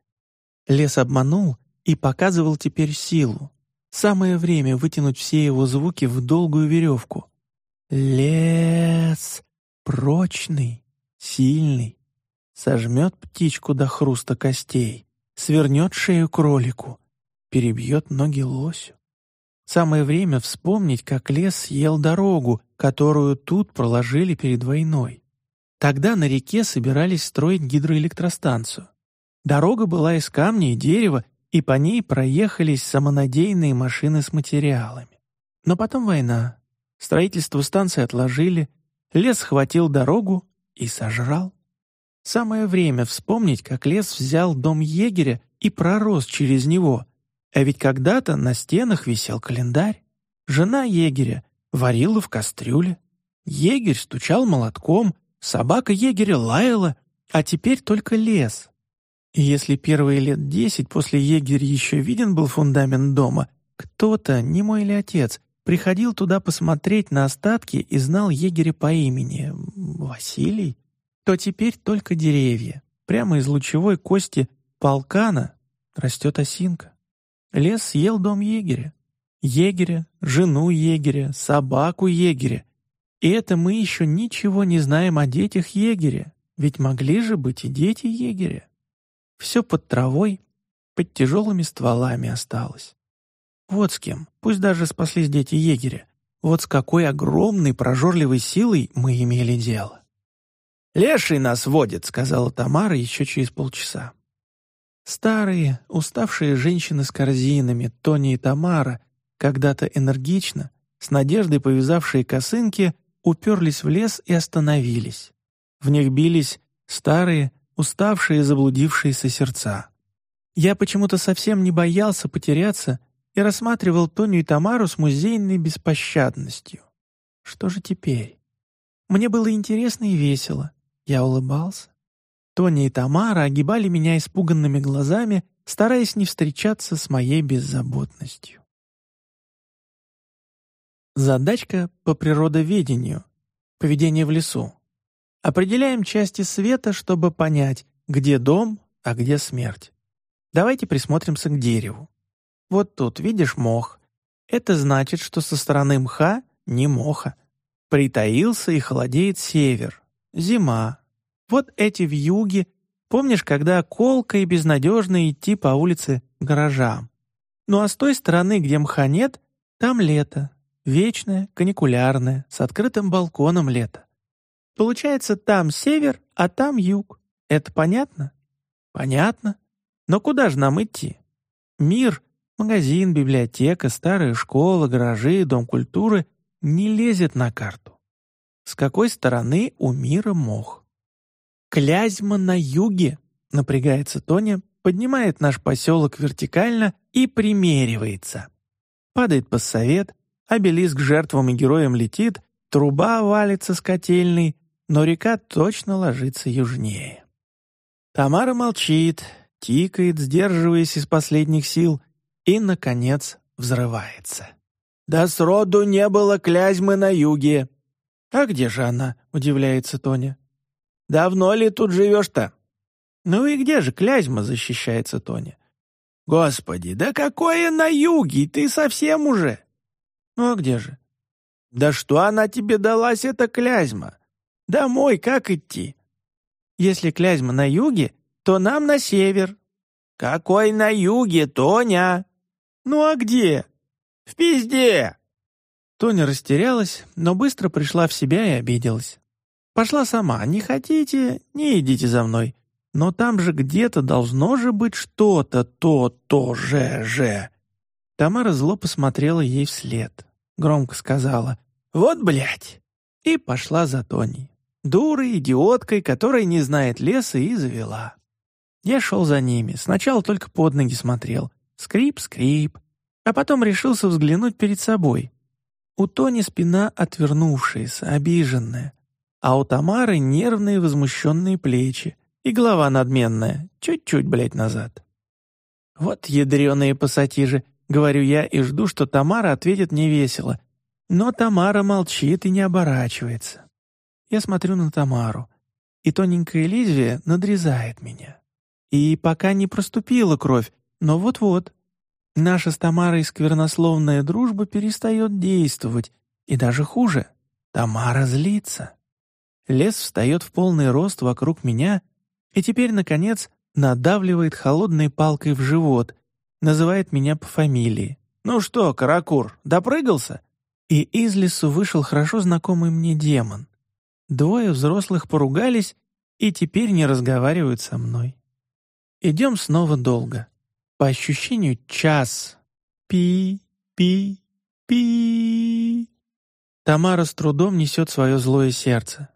Лес обманул и показывал теперь силу. Самое время вытянуть все его звуки в долгую веревку. Лес прочный, сильный, сожмет птичку до хруста костей, свернет шею кролику, перебьет ноги лосю. Самое время вспомнить, как лес съел дорогу, которую тут проложили перед войной. Тогда на реке собирались строить гидроэлектростанцию. Дорога была из камня и дерева, и по ней проехались самонадеянные машины с материалами. Но потом война. Строительство станции отложили, лес схватил дорогу и сожрал. Самое время вспомнить, как лес взял дом егеря и пророс через него. А ведь когда-то на стенах висел календарь. Жена егеря варила в кастрюле. Егерь стучал молотком, собака егеря лаяла, а теперь только лес, и если первые лет десять после егеря еще виден был фундамент дома, кто-то, не мой или отец, приходил туда посмотреть на остатки и знал егеря по имени Василий, то теперь только деревья. Прямо из лучевой кости полкана растет осинка. Лес съел дом егеря. Егеря, жену егеря, собаку егеря. И это мы еще ничего не знаем о детях егеря, ведь могли же быть и дети егеря. Все под травой, под тяжелыми стволами осталось. Вот с кем, пусть даже спаслись дети егеря, вот с какой огромной прожорливой силой мы имели дело. «Леший нас водит», — сказала Тамара еще через полчаса. Старые, уставшие женщины с корзинами, Тони и Тамара, когда-то энергично, с надеждой повязавшие косынки, уперлись в лес и остановились. В них бились старые, уставшие и заблудившиеся сердца. Я почему-то совсем не боялся потеряться и рассматривал Тоню и Тамару с музейной беспощадностью. Что же теперь? Мне было интересно и весело. Я улыбался. Тоня и Тамара огибали меня испуганными глазами, стараясь не встречаться с моей беззаботностью. Задачка по природоведению. Поведение в лесу. Определяем части света, чтобы понять, где дом, а где смерть. Давайте присмотримся к дереву. Вот тут, видишь, мох. Это значит, что со стороны мха не моха. Притаился и холодеет север. Зима. Вот эти вьюги. Помнишь, когда колко и безнадежно идти по улице гаражам? Ну а с той стороны, где мха нет, там лето. Вечное, каникулярное, с открытым балконом лето. Получается, там север, а там юг. Это понятно? Понятно. Но куда же нам идти? Мир, магазин, библиотека, старая школа, гаражи, дом культуры не лезет на карту. С какой стороны у мира мох? Клязьма на юге, напрягается Тоня, поднимает наш поселок вертикально и примеривается. Падает постсовет, обелиск жертвам и героям летит, труба валится с котельной, но река точно ложится южнее. Тамара молчит, тикает, сдерживаясь из последних сил, и, наконец, взрывается. «Да сроду не было клязьмы на юге!» «А где же она?» — удивляется Тоня. «Давно ли тут живешь-то?» «Ну и где же клязьма?» — защищается Тоня. «Господи, да какое на юге? Ты совсем уже?» «Ну а где же?» «Да что она тебе далась, эта клязьма? Домой как идти? Если Клязьма на юге, то нам на север. Какой на юге, Тоня? Ну а где? В пизде. Тоня растерялась, но быстро пришла в себя и обиделась. Пошла сама. Не хотите, не идите за мной. Но там же где-то должно же быть что-то, то, то, же, же. Тамара зло посмотрела ей вслед. Громко сказала «Вот, блядь!» и пошла за Тоней. Дурой, идиоткой, которая не знает леса и завела. Я шел за ними, сначала только под ноги смотрел. Скрип, скрип. А потом решился взглянуть перед собой. У Тони спина отвернувшаяся, обиженная а у Тамары нервные возмущенные плечи и голова надменная, чуть-чуть, блядь, назад. «Вот ядреные пассатижи», — говорю я и жду, что Тамара ответит мне весело. Но Тамара молчит и не оборачивается. Я смотрю на Тамару, и тоненькое лезвие надрезает меня. И пока не проступила кровь, но вот-вот. Наша с Тамарой сквернословная дружба перестает действовать, и даже хуже. Тамара злится. Лес встает в полный рост вокруг меня и теперь, наконец, надавливает холодной палкой в живот, называет меня по фамилии. «Ну что, Каракур, допрыгался?» И из лесу вышел хорошо знакомый мне демон. Двое взрослых поругались и теперь не разговаривают со мной. Идем снова долго. По ощущению час. Пи, пи, пи. Тамара с трудом несет свое злое сердце.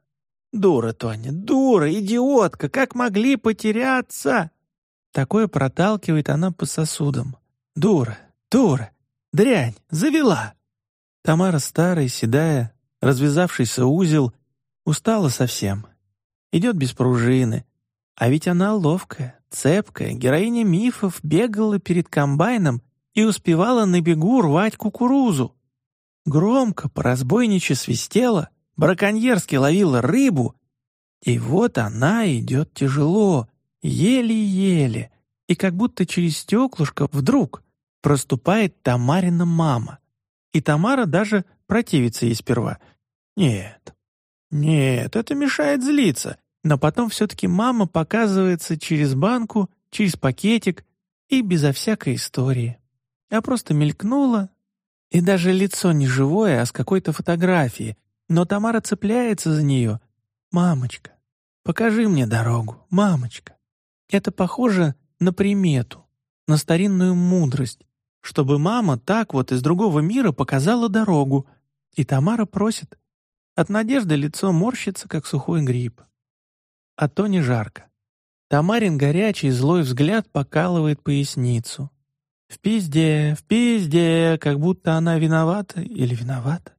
Дура, Тоня, дура, идиотка, как могли потеряться? Такое проталкивает она по сосудам. Дура, дура, дрянь, завела. Тамара старая, седая, развязавшийся узел, устала совсем. Идет без пружины. А ведь она ловкая, цепкая, героиня мифов бегала перед комбайном и успевала на бегу рвать кукурузу. Громко, по разбойниче свистела — браконьерски ловила рыбу, и вот она идет тяжело, еле-еле, и как будто через стеклышко вдруг проступает Тамарина мама. И Тамара даже противится ей сперва. Нет, нет, это мешает злиться, но потом все-таки мама показывается через банку, через пакетик и безо всякой истории. А просто мелькнула, и даже лицо не живое, а с какой-то фотографии, но Тамара цепляется за нее. «Мамочка, покажи мне дорогу, мамочка». Это похоже на примету, на старинную мудрость, чтобы мама так вот из другого мира показала дорогу. И Тамара просит. От надежды лицо морщится, как сухой гриб. А то не жарко. Тамарин горячий злой взгляд покалывает поясницу. В пизде, в пизде, как будто она виновата или виновата.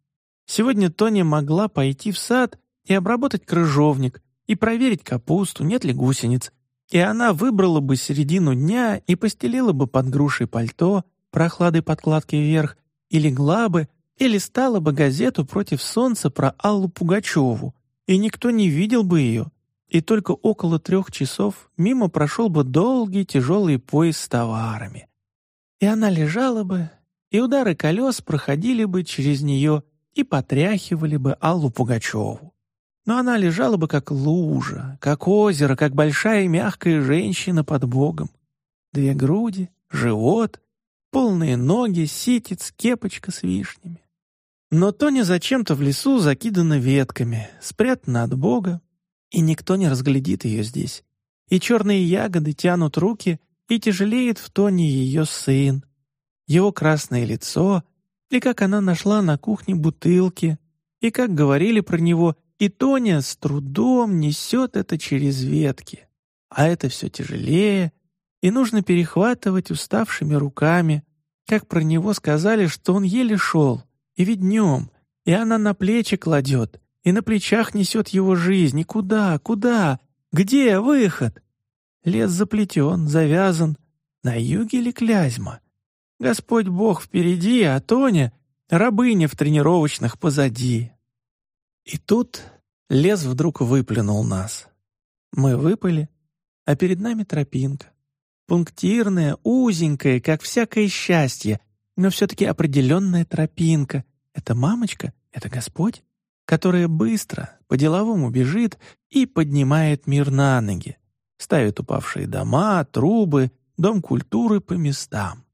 Сегодня Тоня могла пойти в сад и обработать крыжовник, и проверить капусту, нет ли гусениц. И она выбрала бы середину дня и постелила бы под грушей пальто, прохладой подкладки вверх, и легла бы, или стала бы газету против солнца про Аллу Пугачеву, и никто не видел бы ее. И только около трех часов мимо прошел бы долгий тяжелый поезд с товарами. И она лежала бы, и удары колес проходили бы через нее, и потряхивали бы Аллу Пугачеву. Но она лежала бы как лужа, как озеро, как большая и мягкая женщина под Богом. Две груди, живот, полные ноги, ситец, кепочка с вишнями. Но Тоня зачем-то в лесу закидана ветками, спрятана от Бога, и никто не разглядит ее здесь. И черные ягоды тянут руки, и тяжелеет в Тоне ее сын. Его красное лицо — и как она нашла на кухне бутылки, и как говорили про него, и Тоня с трудом несет это через ветки. А это все тяжелее, и нужно перехватывать уставшими руками, как про него сказали, что он еле шел, и ведь днем, и она на плечи кладет, и на плечах несет его жизнь, и куда, куда, где выход? Лес заплетен, завязан, на юге ли Клязьма? Господь Бог впереди, а Тоня — рабыня в тренировочных позади. И тут лес вдруг выплюнул нас. Мы выпали, а перед нами тропинка. Пунктирная, узенькая, как всякое счастье, но все-таки определенная тропинка. Это мамочка, это Господь, которая быстро, по-деловому бежит и поднимает мир на ноги, ставит упавшие дома, трубы, дом культуры по местам.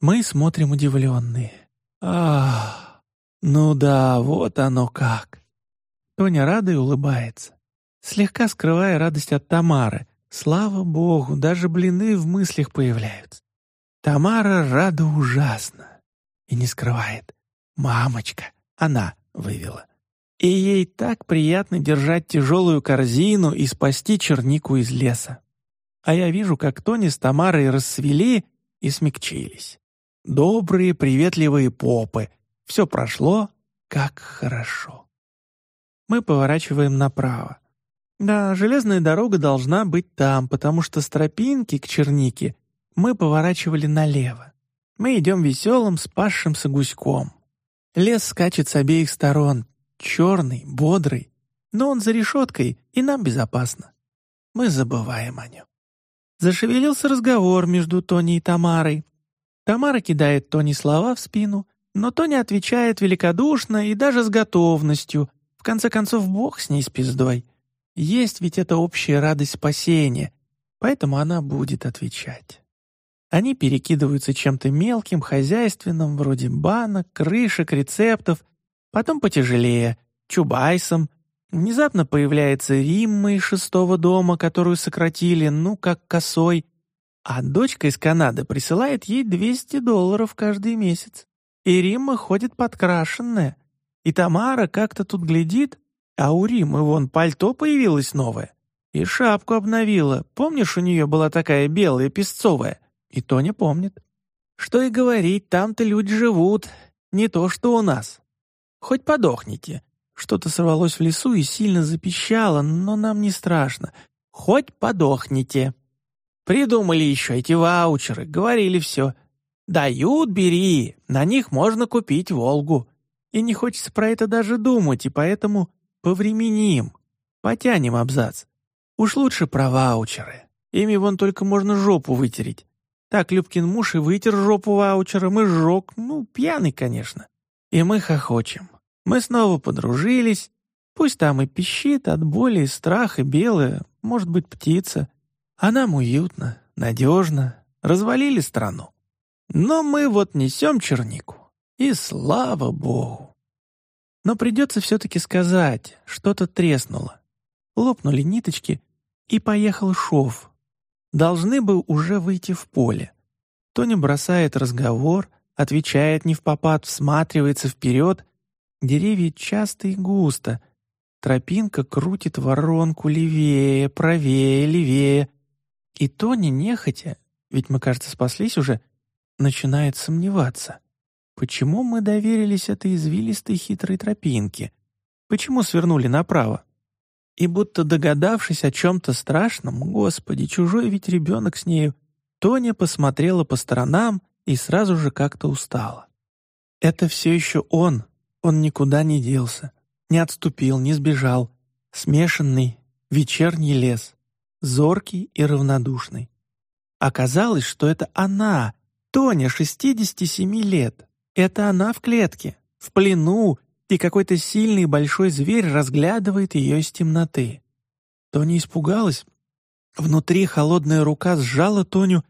Мы смотрим удивленные. Ах, «Ну да, вот оно как!» Тоня рада и улыбается, слегка скрывая радость от Тамары. Слава богу, даже блины в мыслях появляются. Тамара рада ужасно и не скрывает. «Мамочка!» — она вывела. И ей так приятно держать тяжелую корзину и спасти чернику из леса. А я вижу, как Тони с Тамарой расцвели и смягчились. Добрые, приветливые попы. Все прошло как хорошо. Мы поворачиваем направо. Да, железная дорога должна быть там, потому что с тропинки к чернике мы поворачивали налево. Мы идем веселым, спасшимся гуськом. Лес скачет с обеих сторон, черный, бодрый, но он за решеткой, и нам безопасно. Мы забываем о нем. Зашевелился разговор между Тони и Тамарой. Тамара кидает Тони слова в спину, но Тони отвечает великодушно и даже с готовностью. В конце концов, Бог с ней с пиздой. Есть ведь эта общая радость спасения, поэтому она будет отвечать. Они перекидываются чем-то мелким, хозяйственным, вроде банок, крышек, рецептов, потом потяжелее, чубайсом. Внезапно появляется Римма из шестого дома, которую сократили, ну, как косой, а дочка из Канады присылает ей 200 долларов каждый месяц. И Римма ходит подкрашенная. И Тамара как-то тут глядит, а у Римы вон пальто появилось новое. И шапку обновила. Помнишь, у нее была такая белая, песцовая? И Тоня помнит. Что и говорить, там-то люди живут. Не то, что у нас. Хоть подохните. Что-то сорвалось в лесу и сильно запищало, но нам не страшно. Хоть подохните. Придумали еще эти ваучеры, говорили все. Дают, бери, на них можно купить «Волгу». И не хочется про это даже думать, и поэтому Повременим. Потянем абзац. Уж лучше про ваучеры. Ими вон только можно жопу вытереть. Так Любкин муж и вытер жопу ваучером и сжег. Ну, пьяный, конечно. И мы хохочем. Мы снова подружились. Пусть там и пищит от боли и страха белая, может быть, птица. А нам уютно, надежно. Развалили страну. Но мы вот несем чернику. И слава богу. Но придется все-таки сказать, что-то треснуло. Лопнули ниточки, и поехал шов. Должны бы уже выйти в поле. Тоня бросает разговор, отвечает не в попад, всматривается вперед. Деревья часто и густо. Тропинка крутит воронку левее, правее, левее. И Тоня нехотя, ведь мы, кажется, спаслись уже, начинает сомневаться. Почему мы доверились этой извилистой хитрой тропинке? Почему свернули направо? И будто догадавшись о чем-то страшном, господи, чужой ведь ребенок с нею, Тоня посмотрела по сторонам и сразу же как-то устала. Это все еще он, он никуда не делся, не отступил, не сбежал. Смешанный, вечерний лес, зоркий и равнодушный. Оказалось, что это она, Тоня, 67 лет, это она в клетке, в плену, и какой-то сильный большой зверь разглядывает ее из темноты. Тоня испугалась. Внутри холодная рука сжала Тоню.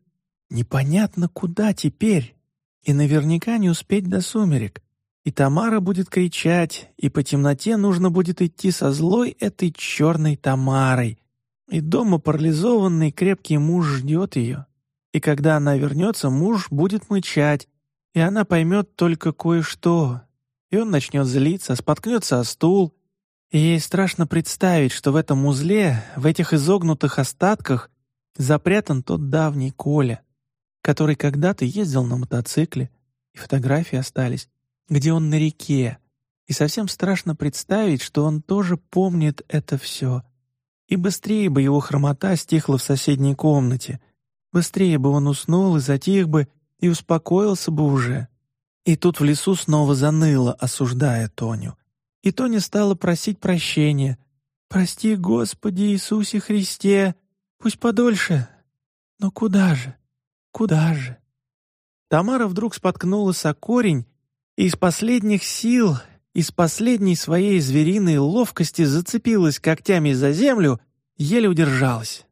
Непонятно куда теперь. И наверняка не успеть до сумерек. И Тамара будет кричать, и по темноте нужно будет идти со злой этой черной Тамарой. И дома парализованный крепкий муж ждет ее. И когда она вернется, муж будет мычать, и она поймет только кое-что, и он начнет злиться, споткнется о стул, и ей страшно представить, что в этом узле, в этих изогнутых остатках, запрятан тот давний Коля, который когда-то ездил на мотоцикле, и фотографии остались, где он на реке, и совсем страшно представить, что он тоже помнит это все. И быстрее бы его хромота стихла в соседней комнате, быстрее бы он уснул и затих бы, и успокоился бы уже. И тут в лесу снова заныло, осуждая Тоню. И Тоня стала просить прощения. «Прости, Господи Иисусе Христе, пусть подольше. Но куда же? Куда же?» Тамара вдруг споткнулась о корень и из последних сил, из последней своей звериной ловкости зацепилась когтями за землю, еле удержалась.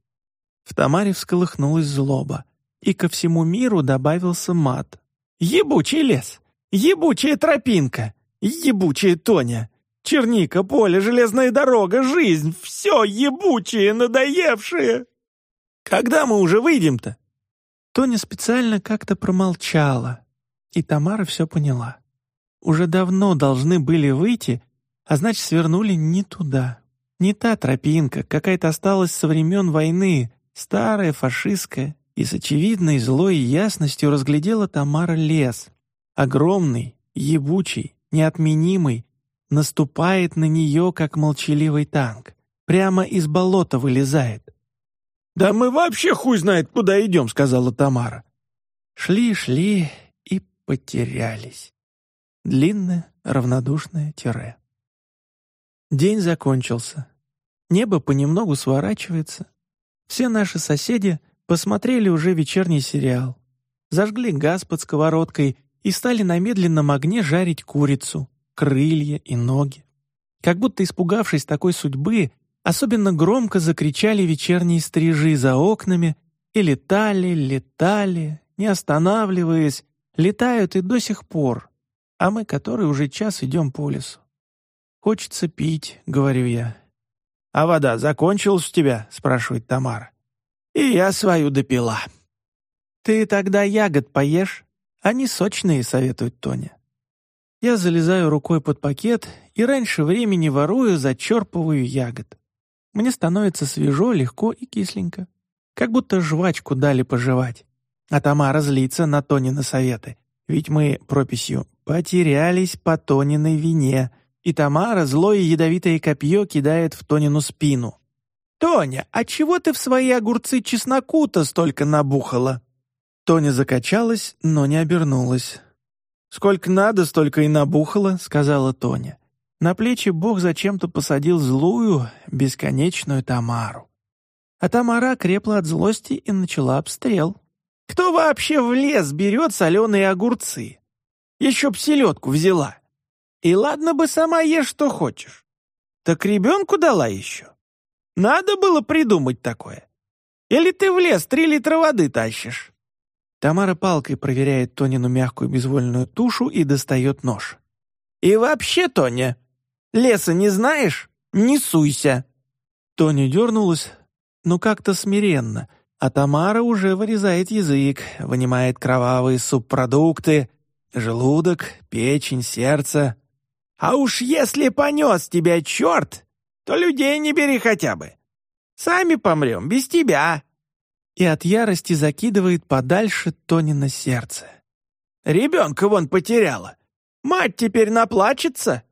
В Тамаре всколыхнулась злоба и ко всему миру добавился мат. «Ебучий лес! Ебучая тропинка! Ебучая Тоня! Черника, поле, железная дорога, жизнь — все ебучее, надоевшее! Когда мы уже выйдем-то?» Тоня специально как-то промолчала, и Тамара все поняла. Уже давно должны были выйти, а значит, свернули не туда. Не та тропинка, какая-то осталась со времен войны, старая, фашистская, и с очевидной злой ясностью разглядела Тамара лес. Огромный, ебучий, неотменимый, наступает на нее, как молчаливый танк. Прямо из болота вылезает. «Да мы вообще хуй знает, куда идем», — сказала Тамара. Шли, шли и потерялись. Длинное, равнодушное тире. День закончился. Небо понемногу сворачивается. Все наши соседи посмотрели уже вечерний сериал. Зажгли газ под сковородкой и стали на медленном огне жарить курицу, крылья и ноги. Как будто испугавшись такой судьбы, особенно громко закричали вечерние стрижи за окнами и летали, летали, не останавливаясь, летают и до сих пор, а мы который уже час идем по лесу. «Хочется пить», — говорю я. «А вода закончилась у тебя?» — спрашивает Тамара. «И я свою допила». «Ты тогда ягод поешь, они сочные», — советует Тоня. Я залезаю рукой под пакет и раньше времени ворую, зачерпываю ягод. Мне становится свежо, легко и кисленько. Как будто жвачку дали пожевать. А Тамара злится на Тонины советы. Ведь мы прописью «потерялись по Тониной вине», и Тамара злое ядовитое копье кидает в Тонину спину. «Тоня, а чего ты в свои огурцы чесноку-то столько набухала?» Тоня закачалась, но не обернулась. «Сколько надо, столько и набухало», — сказала Тоня. На плечи Бог зачем-то посадил злую, бесконечную Тамару. А Тамара крепла от злости и начала обстрел. «Кто вообще в лес берет соленые огурцы? Еще б селедку взяла. И ладно бы сама ешь, что хочешь. Так ребенку дала еще. Надо было придумать такое. Или ты в лес три литра воды тащишь?» Тамара палкой проверяет Тонину мягкую безвольную тушу и достает нож. «И вообще, Тоня, леса не знаешь? Не суйся!» Тоня дернулась, но как-то смиренно, а Тамара уже вырезает язык, вынимает кровавые субпродукты, желудок, печень, сердце. «А уж если понес тебя черт, то людей не бери хотя бы. Сами помрем без тебя!» И от ярости закидывает подальше Тонина сердце. «Ребенка вон потеряла! Мать теперь наплачется!»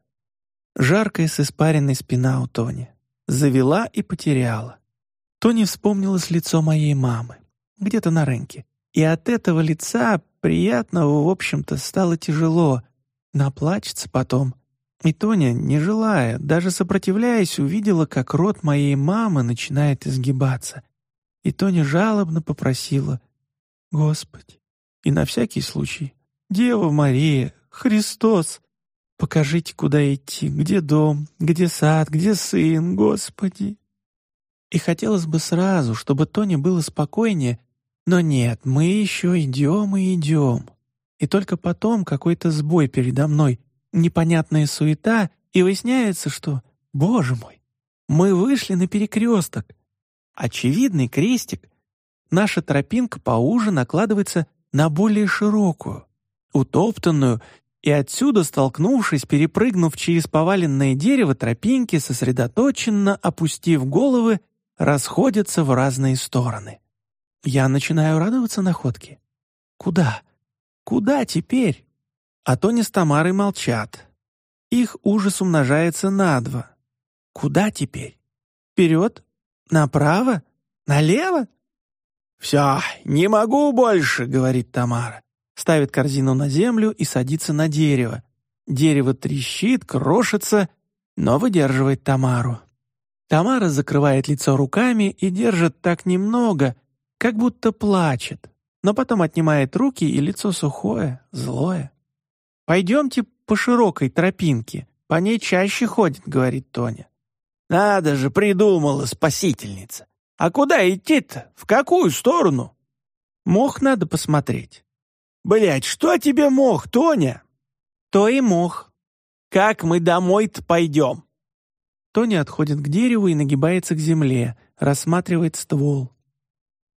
Жаркая с испаренной спина у Тони. Завела и потеряла. Тони вспомнилось лицо моей мамы, где-то на рынке. И от этого лица, приятного, в общем-то, стало тяжело. Наплачется потом. И Тоня, не желая, даже сопротивляясь, увидела, как рот моей мамы начинает изгибаться. И Тоня жалобно попросила «Господи, и на всякий случай, Дева Мария, Христос, покажите, куда идти, где дом, где сад, где сын, Господи». И хотелось бы сразу, чтобы Тоне было спокойнее, но нет, мы еще идем и идем. И только потом какой-то сбой передо мной, непонятная суета, и выясняется, что, боже мой, мы вышли на перекресток — Очевидный крестик. Наша тропинка поуже накладывается на более широкую, утоптанную, и отсюда, столкнувшись, перепрыгнув через поваленное дерево, тропинки, сосредоточенно опустив головы, расходятся в разные стороны. Я начинаю радоваться находке. Куда? Куда теперь? А Тони с Тамарой молчат. Их ужас умножается на два. Куда теперь? Вперед Направо? Налево? «Все, не могу больше», — говорит Тамара. Ставит корзину на землю и садится на дерево. Дерево трещит, крошится, но выдерживает Тамару. Тамара закрывает лицо руками и держит так немного, как будто плачет, но потом отнимает руки, и лицо сухое, злое. «Пойдемте по широкой тропинке, по ней чаще ходит», — говорит Тоня. Надо же, придумала спасительница. А куда идти-то? В какую сторону? Мох надо посмотреть. Блять, что тебе мох, Тоня? То и мох. Как мы домой-то пойдем?» Тоня отходит к дереву и нагибается к земле, рассматривает ствол.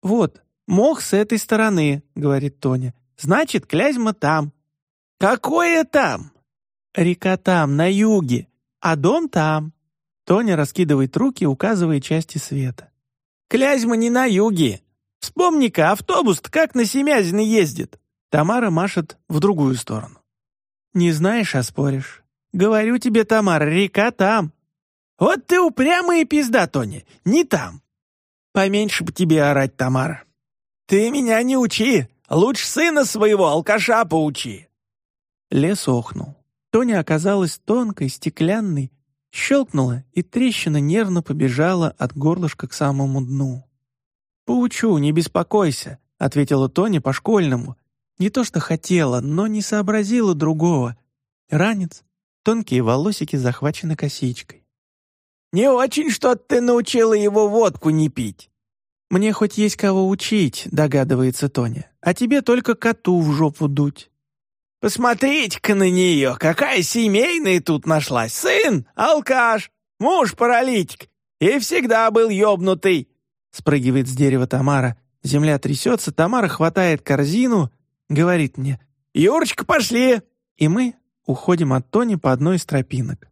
«Вот, мох с этой стороны», — говорит Тоня. «Значит, Клязьма там». «Какое там?» «Река там, на юге, а дом там». Тоня раскидывает руки, указывая части света. «Клязьма не на юге. Вспомни-ка, автобус как на Семязино ездит». Тамара машет в другую сторону. «Не знаешь, а споришь. Говорю тебе, Тамара, река там». «Вот ты упрямая пизда, Тоня, не там». «Поменьше бы тебе орать, Тамара». «Ты меня не учи, лучше сына своего алкаша поучи». Лес охнул. Тоня оказалась тонкой, стеклянной, щелкнула, и трещина нервно побежала от горлышка к самому дну. «Поучу, не беспокойся», — ответила Тоня по-школьному. Не то что хотела, но не сообразила другого. Ранец, тонкие волосики захвачены косичкой. «Не очень что ты научила его водку не пить». «Мне хоть есть кого учить», — догадывается Тоня, «а тебе только коту в жопу дуть». Посмотрите-ка на нее, какая семейная тут нашлась. Сын — алкаш, муж — паралитик, и всегда был ёбнутый. Спрыгивает с дерева Тамара. Земля трясется, Тамара хватает корзину, говорит мне «Юрочка, пошли!» И мы уходим от Тони по одной из тропинок.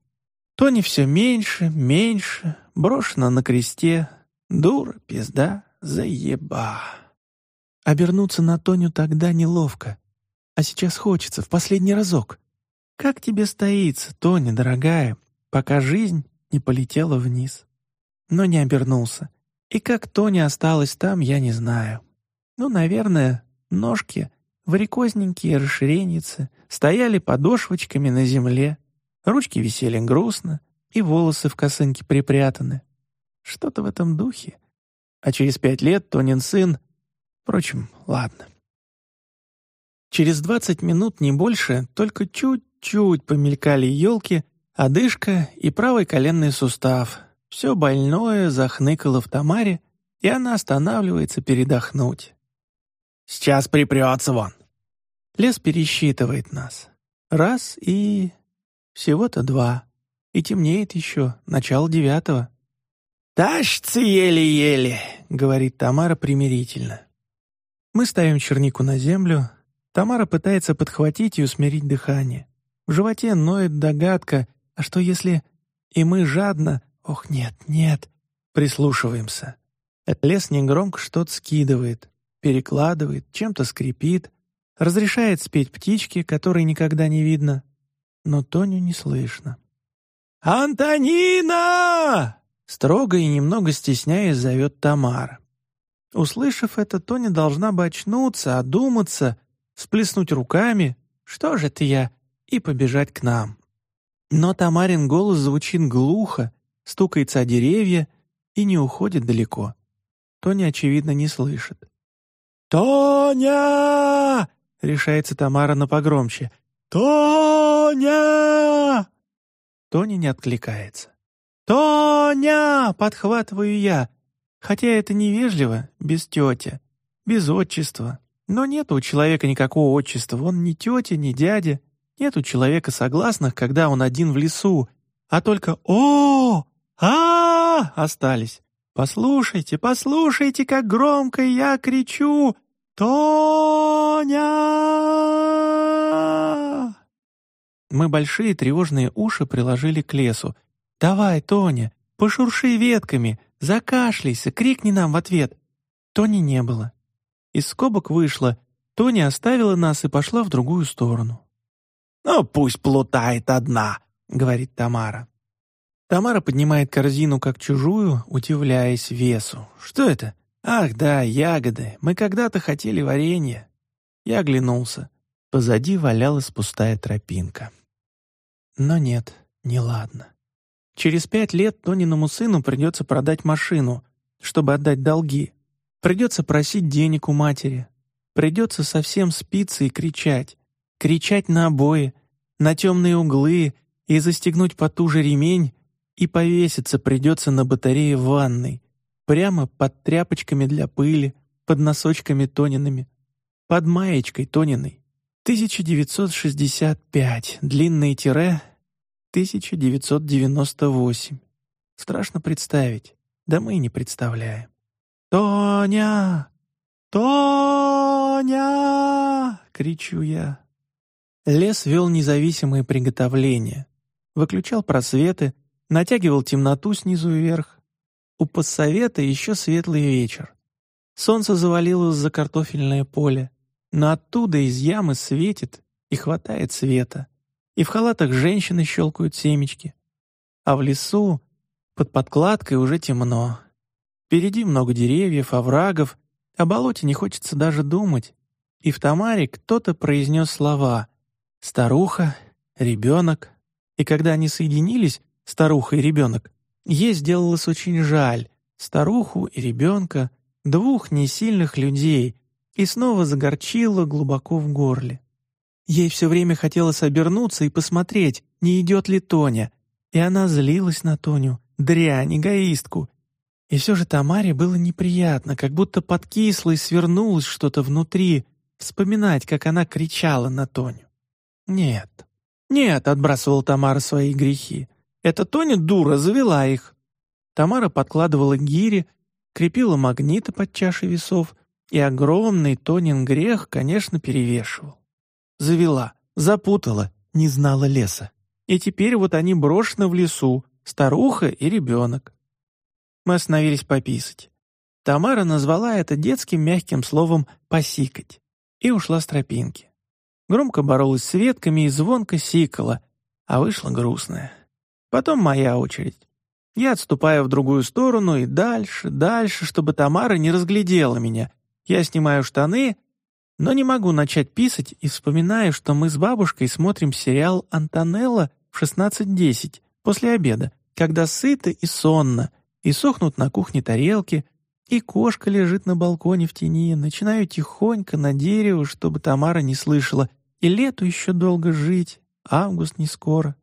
Тони все меньше, меньше, брошена на кресте. Дура, пизда, заеба. Обернуться на Тоню тогда неловко. А сейчас хочется, в последний разок. Как тебе стоится, Тоня, дорогая, пока жизнь не полетела вниз? Но не обернулся. И как Тоня осталась там, я не знаю. Ну, наверное, ножки, варикозненькие расширеницы, стояли подошвочками на земле, ручки висели грустно, и волосы в косынке припрятаны. Что-то в этом духе. А через пять лет Тонин сын... Впрочем, ладно. Через двадцать минут, не больше, только чуть-чуть помелькали елки, одышка и правый коленный сустав. Все больное захныкало в Тамаре, и она останавливается передохнуть. «Сейчас припрется вон!» Лес пересчитывает нас. Раз и... всего-то два. И темнеет еще, начало девятого. «Тащится еле-еле», — говорит Тамара примирительно. Мы ставим чернику на землю, Тамара пытается подхватить и усмирить дыхание. В животе ноет догадка, а что если... И мы жадно... Ох, нет, нет. Прислушиваемся. Лес негромко что-то скидывает, перекладывает, чем-то скрипит, разрешает спеть птичке, которой никогда не видно, но Тоню не слышно. «Антонина!» Строго и немного стесняясь зовет Тамара. Услышав это, Тоня должна бы очнуться, одуматься сплеснуть руками «Что же это я?» и побежать к нам. Но Тамарин голос звучит глухо, стукается о деревья и не уходит далеко. Тоня, очевидно, не слышит. «Тоня!» — решается Тамара на погромче. «Тоня!» Тоня не откликается. «Тоня!» — подхватываю я, хотя это невежливо, без тети, без отчества, но нет у человека никакого отчества, он ни тетя, ни дядя. Нет у человека согласных, когда он один в лесу, а только «О! а, остались. Послушайте, послушайте, как громко я кричу «Тоня!» Мы большие тревожные уши приложили к лесу. «Давай, Тоня, пошурши ветками, закашляйся, крикни нам в ответ». Тони не было. Из скобок вышла, Тони оставила нас и пошла в другую сторону. «Ну, пусть плутает одна», — говорит Тамара. Тамара поднимает корзину как чужую, удивляясь весу. «Что это? Ах, да, ягоды. Мы когда-то хотели варенье». Я оглянулся. Позади валялась пустая тропинка. Но нет, неладно. Через пять лет Тониному сыну придется продать машину, чтобы отдать долги. Придется просить денег у матери. Придется совсем спиться и кричать. Кричать на обои, на темные углы и застегнуть потуже ремень, и повеситься придется на батарее в ванной, прямо под тряпочками для пыли, под носочками Тониными, под маечкой Тониной. 1965, длинное тире, 1998. Страшно представить, да мы и не представляем. «Тоня! Тоня!» — кричу я. Лес вел независимые приготовления. Выключал просветы, натягивал темноту снизу вверх. У постсовета еще светлый вечер. Солнце завалилось за картофельное поле, но оттуда из ямы светит и хватает света. И в халатах женщины щелкают семечки. А в лесу под подкладкой уже темно. Впереди много деревьев, оврагов, о болоте не хочется даже думать. И в Тамаре кто-то произнес слова «старуха», «ребенок». И когда они соединились, старуха и ребенок, ей сделалось очень жаль старуху и ребенка, двух несильных людей, и снова загорчило глубоко в горле. Ей все время хотелось обернуться и посмотреть, не идет ли Тоня, и она злилась на Тоню, дрянь, эгоистку. И все же Тамаре было неприятно, как будто подкисло и свернулось что-то внутри, вспоминать, как она кричала на Тоню. «Нет, нет», — отбрасывала Тамара свои грехи. «Это Тоня дура завела их». Тамара подкладывала гири, крепила магниты под чашей весов, и огромный Тонин грех, конечно, перевешивал. Завела, запутала, не знала леса. И теперь вот они брошены в лесу, старуха и ребенок. Мы остановились пописать. Тамара назвала это детским мягким словом «посикать» и ушла с тропинки. Громко боролась с ветками и звонко сикала, а вышла грустная. Потом моя очередь. Я отступаю в другую сторону и дальше, дальше, чтобы Тамара не разглядела меня. Я снимаю штаны, но не могу начать писать и вспоминаю, что мы с бабушкой смотрим сериал «Антонелла» в 16.10 после обеда, когда сыто и сонно, и сохнут на кухне тарелки, и кошка лежит на балконе в тени, начинаю тихонько на дерево, чтобы Тамара не слышала, и лету еще долго жить, август не скоро.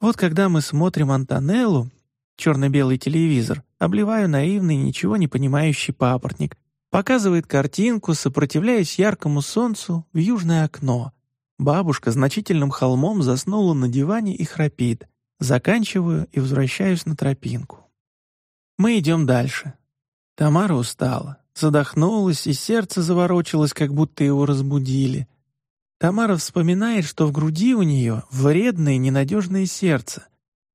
Вот когда мы смотрим Антонеллу, черно-белый телевизор, обливаю наивный, ничего не понимающий папоротник, показывает картинку, сопротивляясь яркому солнцу, в южное окно. Бабушка значительным холмом заснула на диване и храпит. Заканчиваю и возвращаюсь на тропинку. Мы идем дальше. Тамара устала, задохнулась, и сердце заворочилось, как будто его разбудили. Тамара вспоминает, что в груди у нее вредное ненадежное сердце.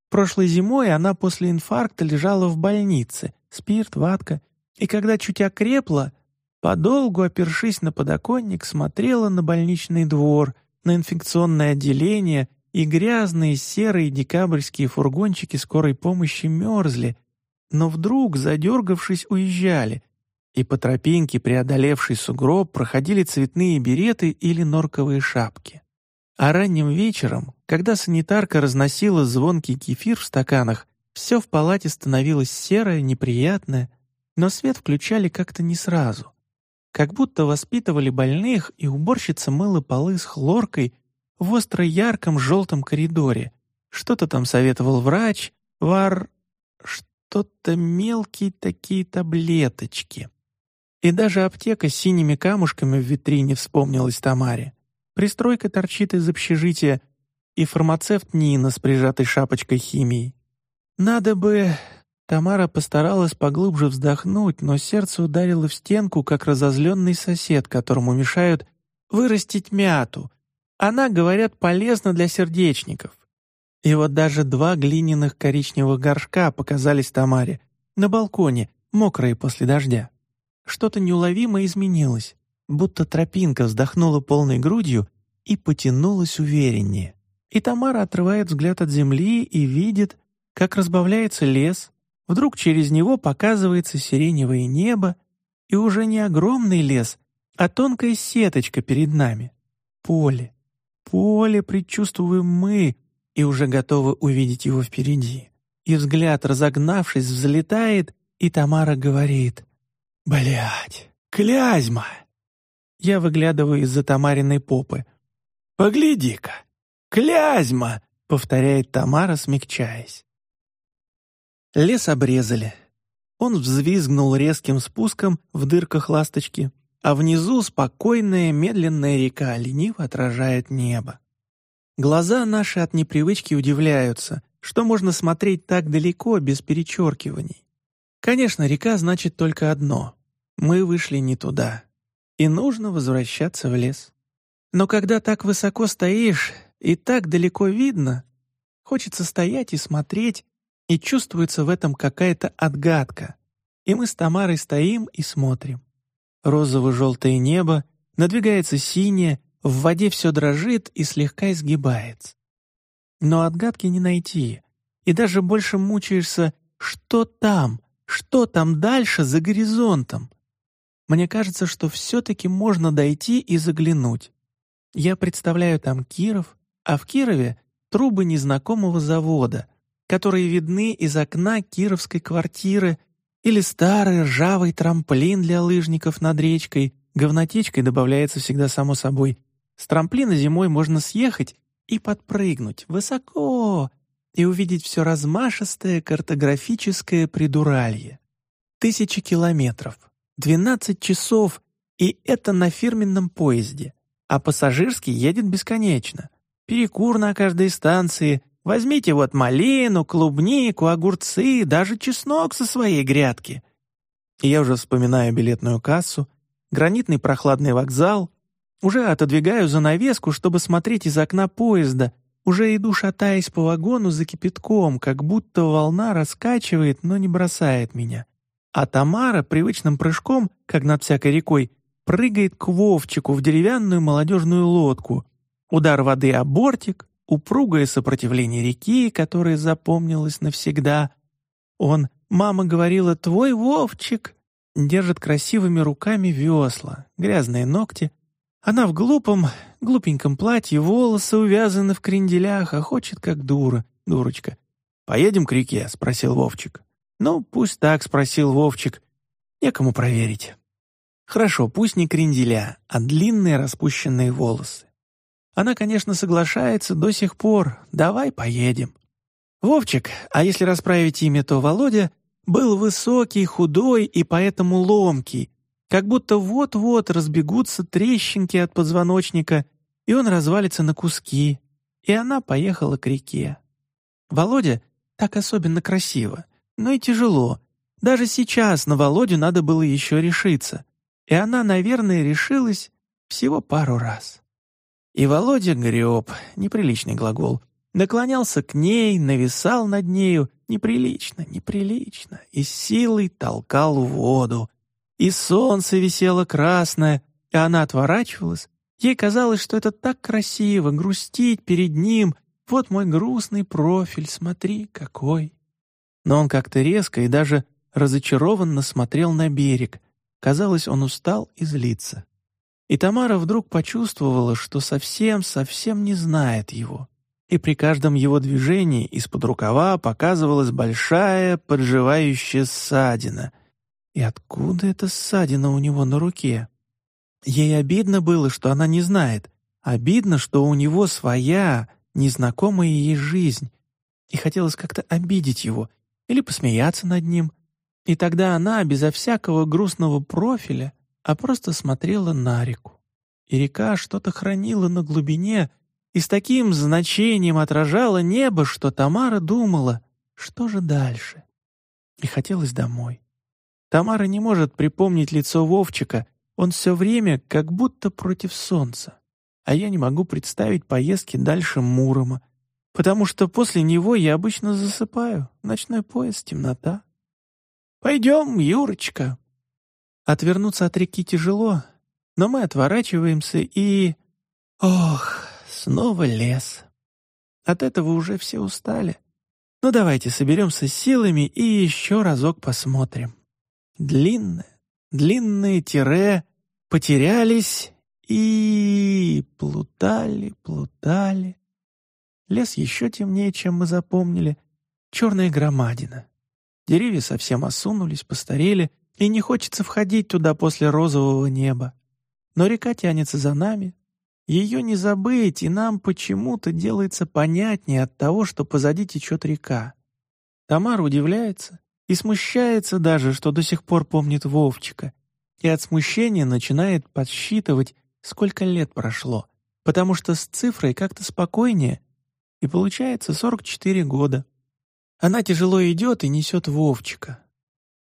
Прошлой зимой она после инфаркта лежала в больнице, спирт, ватка, и когда чуть окрепла, подолгу, опершись на подоконник, смотрела на больничный двор, на инфекционное отделение — и грязные серые декабрьские фургончики скорой помощи мерзли, но вдруг, задергавшись, уезжали, и по тропинке, преодолевшей сугроб, проходили цветные береты или норковые шапки. А ранним вечером, когда санитарка разносила звонкий кефир в стаканах, все в палате становилось серое, неприятное, но свет включали как-то не сразу. Как будто воспитывали больных, и уборщица мыла полы с хлоркой в остро-ярком желтом коридоре. Что-то там советовал врач, вар... что-то мелкие такие таблеточки. И даже аптека с синими камушками в витрине вспомнилась Тамаре. Пристройка торчит из общежития, и фармацевт Нина с прижатой шапочкой химии. Надо бы... Тамара постаралась поглубже вздохнуть, но сердце ударило в стенку, как разозленный сосед, которому мешают вырастить мяту, она, говорят, полезна для сердечников. И вот даже два глиняных коричневых горшка показались Тамаре на балконе, мокрые после дождя. Что-то неуловимо изменилось, будто тропинка вздохнула полной грудью и потянулась увереннее. И Тамара отрывает взгляд от земли и видит, как разбавляется лес, вдруг через него показывается сиреневое небо, и уже не огромный лес, а тонкая сеточка перед нами — поле поле предчувствуем мы и уже готовы увидеть его впереди. И взгляд, разогнавшись, взлетает, и Тамара говорит «Блядь, клязьма!» Я выглядываю из-за Тамариной попы. «Погляди-ка! Клязьма!» — повторяет Тамара, смягчаясь. Лес обрезали. Он взвизгнул резким спуском в дырках ласточки, а внизу спокойная медленная река лениво отражает небо. Глаза наши от непривычки удивляются, что можно смотреть так далеко без перечеркиваний. Конечно, река значит только одно — мы вышли не туда, и нужно возвращаться в лес. Но когда так высоко стоишь и так далеко видно, хочется стоять и смотреть, и чувствуется в этом какая-то отгадка. И мы с Тамарой стоим и смотрим. Розово-желтое небо, надвигается синее, в воде все дрожит и слегка изгибается. Но отгадки не найти, и даже больше мучаешься, что там, что там дальше за горизонтом. Мне кажется, что все-таки можно дойти и заглянуть. Я представляю там Киров, а в Кирове трубы незнакомого завода, которые видны из окна кировской квартиры или старый ржавый трамплин для лыжников над речкой, говнотечкой добавляется всегда само собой. С трамплина зимой можно съехать и подпрыгнуть высоко и увидеть все размашистое картографическое придуралье. Тысячи километров, двенадцать часов, и это на фирменном поезде, а пассажирский едет бесконечно. Перекур на каждой станции, возьмите вот малину, клубнику, огурцы, даже чеснок со своей грядки. И я уже вспоминаю билетную кассу, гранитный прохладный вокзал, уже отодвигаю занавеску, чтобы смотреть из окна поезда, уже иду, шатаясь по вагону за кипятком, как будто волна раскачивает, но не бросает меня. А Тамара привычным прыжком, как над всякой рекой, прыгает к Вовчику в деревянную молодежную лодку. Удар воды о бортик, упругое сопротивление реки, которое запомнилось навсегда. Он, мама говорила, твой Вовчик, держит красивыми руками весла, грязные ногти, она в глупом, глупеньком платье, волосы увязаны в кренделях, а хочет как дура, дурочка. «Поедем к реке?» — спросил Вовчик. «Ну, пусть так», — спросил Вовчик. «Некому проверить». «Хорошо, пусть не кренделя, а длинные распущенные волосы». Она, конечно, соглашается до сих пор. «Давай поедем». Вовчик, а если расправить имя, то Володя, был высокий, худой и поэтому ломкий, как будто вот-вот разбегутся трещинки от позвоночника, и он развалится на куски, и она поехала к реке. Володя так особенно красиво, но и тяжело. Даже сейчас на Володю надо было еще решиться, и она, наверное, решилась всего пару раз. И Володя греб, неприличный глагол, наклонялся к ней, нависал над нею, неприлично, неприлично, и силой толкал в воду, и солнце висело красное, и она отворачивалась. Ей казалось, что это так красиво, грустить перед ним. Вот мой грустный профиль, смотри, какой. Но он как-то резко и даже разочарованно смотрел на берег. Казалось, он устал и злится. И Тамара вдруг почувствовала, что совсем-совсем не знает его. И при каждом его движении из-под рукава показывалась большая подживающая ссадина — и откуда эта ссадина у него на руке? Ей обидно было, что она не знает. Обидно, что у него своя, незнакомая ей жизнь. И хотелось как-то обидеть его или посмеяться над ним. И тогда она, безо всякого грустного профиля, а просто смотрела на реку. И река что-то хранила на глубине и с таким значением отражала небо, что Тамара думала, что же дальше. И хотелось домой. Тамара не может припомнить лицо Вовчика, он все время как будто против солнца. А я не могу представить поездки дальше Мурома, потому что после него я обычно засыпаю. Ночной поезд, темнота. «Пойдем, Юрочка». Отвернуться от реки тяжело, но мы отворачиваемся и... Ох, снова лес. От этого уже все устали. Ну давайте соберемся силами и еще разок посмотрим. Длинное, длинные тире потерялись и плутали, плутали. Лес еще темнее, чем мы запомнили. Черная громадина. Деревья совсем осунулись, постарели, и не хочется входить туда после розового неба. Но река тянется за нами. Ее не забыть, и нам почему-то делается понятнее от того, что позади течет река. Тамара удивляется, и смущается даже, что до сих пор помнит Вовчика, и от смущения начинает подсчитывать, сколько лет прошло, потому что с цифрой как-то спокойнее, и получается 44 года. Она тяжело идет и несет Вовчика.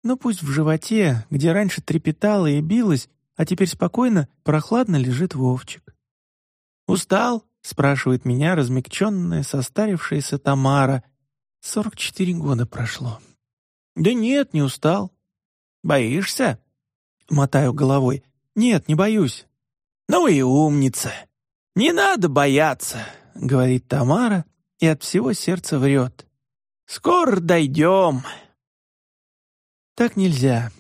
Но пусть в животе, где раньше трепетала и билась, а теперь спокойно, прохладно лежит Вовчик. «Устал?» — спрашивает меня размягченная, состарившаяся Тамара. «Сорок четыре года прошло». «Да нет, не устал». «Боишься?» — мотаю головой. «Нет, не боюсь». «Ну и умница! Не надо бояться!» — говорит Тамара и от всего сердца врет. «Скоро дойдем!» Так нельзя.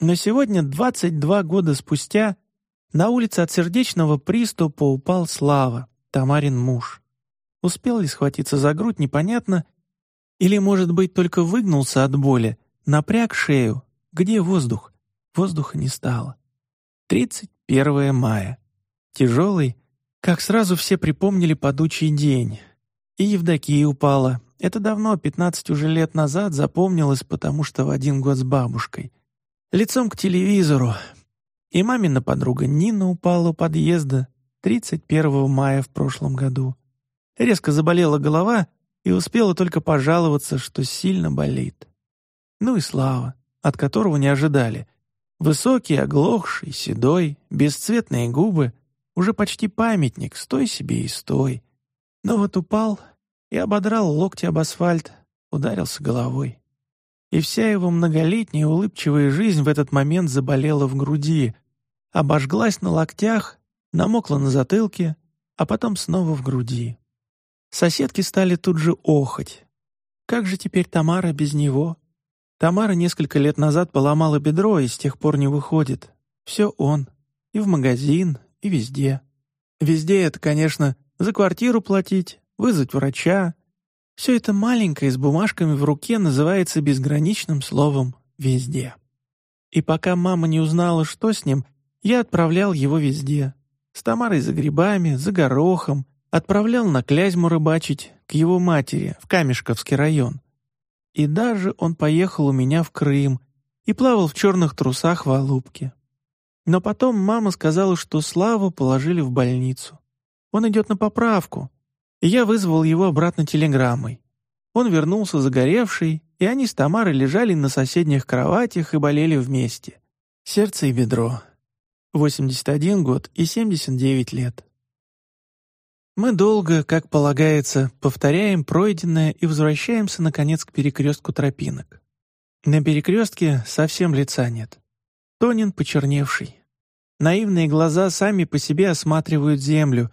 Но сегодня, 22 года спустя, на улице от сердечного приступа упал Слава, Тамарин муж. Успел ли схватиться за грудь, непонятно. Или, может быть, только выгнулся от боли, напряг шею. Где воздух? Воздуха не стало. 31 мая. Тяжелый, как сразу все припомнили подучий день. И Евдокия упала. Это давно, 15 уже лет назад, запомнилось, потому что в один год с бабушкой. Лицом к телевизору. И мамина подруга Нина упала у подъезда 31 мая в прошлом году. Резко заболела голова и успела только пожаловаться, что сильно болит. Ну и Слава, от которого не ожидали. Высокий, оглохший, седой, бесцветные губы, уже почти памятник, стой себе и стой. Но вот упал и ободрал локти об асфальт, ударился головой. И вся его многолетняя улыбчивая жизнь в этот момент заболела в груди, обожглась на локтях, намокла на затылке, а потом снова в груди. Соседки стали тут же охать. Как же теперь Тамара без него? Тамара несколько лет назад поломала бедро и с тех пор не выходит. Все он. И в магазин, и везде. Везде это, конечно, за квартиру платить, вызвать врача. Все это маленькое с бумажками в руке называется безграничным словом «везде». И пока мама не узнала, что с ним, я отправлял его везде. С Тамарой за грибами, за горохом, отправлял на Клязьму рыбачить, к его матери, в Камешковский район. И даже он поехал у меня в Крым и плавал в черных трусах в Алубке. Но потом мама сказала, что Славу положили в больницу. Он идет на поправку, и я вызвал его обратно телеграммой. Он вернулся загоревший, и они с Тамарой лежали на соседних кроватях и болели вместе. Сердце и бедро. 81 год и 79 лет. Мы долго, как полагается, повторяем пройденное и возвращаемся, наконец, к перекрестку тропинок. На перекрестке совсем лица нет. Тонин почерневший. Наивные глаза сами по себе осматривают землю,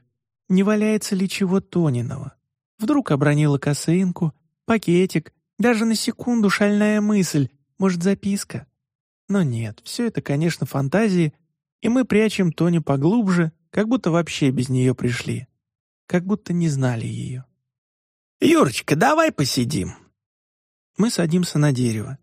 не валяется ли чего Тониного. Вдруг обронила косынку, пакетик, даже на секунду шальная мысль, может, записка. Но нет, все это, конечно, фантазии, и мы прячем Тони поглубже, как будто вообще без нее пришли, как будто не знали ее. «Юрочка, давай посидим!» Мы садимся на дерево.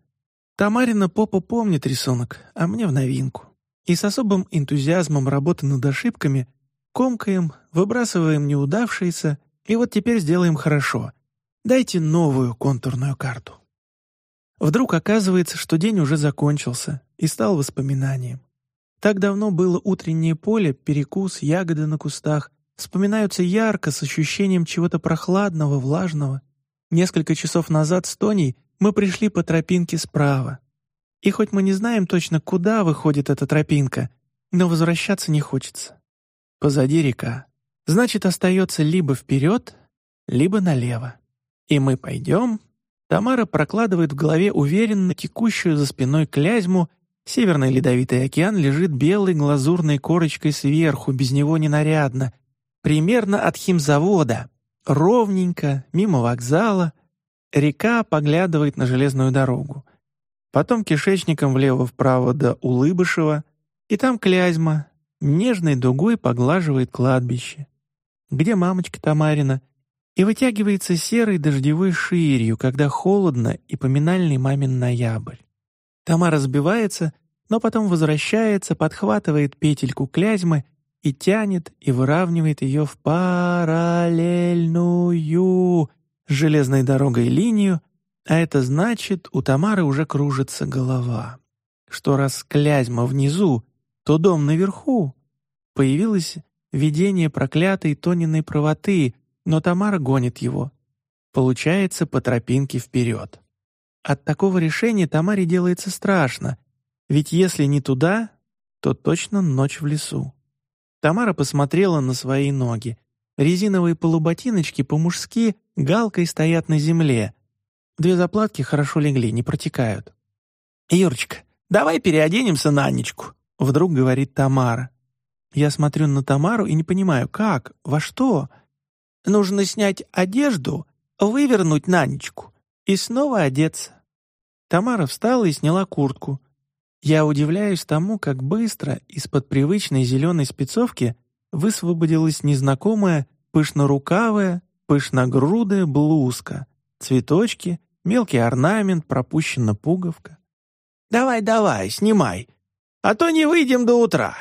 Тамарина попа помнит рисунок, а мне в новинку. И с особым энтузиазмом работы над ошибками — комкаем, выбрасываем неудавшиеся, и вот теперь сделаем хорошо. Дайте новую контурную карту. Вдруг оказывается, что день уже закончился и стал воспоминанием. Так давно было утреннее поле, перекус, ягоды на кустах, вспоминаются ярко, с ощущением чего-то прохладного, влажного. Несколько часов назад с Тоней мы пришли по тропинке справа. И хоть мы не знаем точно, куда выходит эта тропинка, но возвращаться не хочется. Позади река. Значит, остается либо вперед, либо налево. И мы пойдем. Тамара прокладывает в голове уверенно текущую за спиной клязьму. Северный ледовитый океан лежит белой глазурной корочкой сверху, без него ненарядно. Примерно от химзавода. Ровненько, мимо вокзала. Река поглядывает на железную дорогу. Потом кишечником влево-вправо до Улыбышева. И там Клязьма, нежной дугой поглаживает кладбище, где мамочка Тамарина, и вытягивается серой дождевой ширью, когда холодно и поминальный мамин ноябрь. Тамара сбивается, но потом возвращается, подхватывает петельку клязьмы и тянет и выравнивает ее в параллельную железной дорогой линию, а это значит, у Тамары уже кружится голова. Что раз клязьма внизу, то дом наверху. Появилась видение проклятой Тониной правоты, но Тамара гонит его. Получается по тропинке вперед. От такого решения Тамаре делается страшно, ведь если не туда, то точно ночь в лесу. Тамара посмотрела на свои ноги. Резиновые полуботиночки по-мужски галкой стоят на земле. Две заплатки хорошо легли, не протекают. «Юрочка, давай переоденемся на Анечку», — вдруг говорит Тамара. Я смотрю на Тамару и не понимаю, как, во что. Нужно снять одежду, вывернуть на Нечку и снова одеться. Тамара встала и сняла куртку. Я удивляюсь тому, как быстро из-под привычной зеленой спецовки высвободилась незнакомая пышнорукавая, пышногрудая блузка, цветочки, мелкий орнамент, пропущена пуговка. «Давай, давай, снимай, а то не выйдем до утра».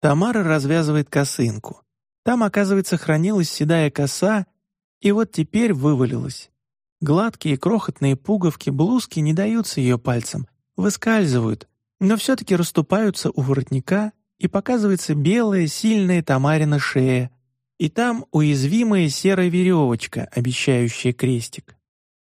Тамара развязывает косынку. Там, оказывается, хранилась седая коса, и вот теперь вывалилась. Гладкие крохотные пуговки блузки не даются ее пальцам, выскальзывают, но все-таки расступаются у воротника, и показывается белая, сильная Тамарина шея, и там уязвимая серая веревочка, обещающая крестик.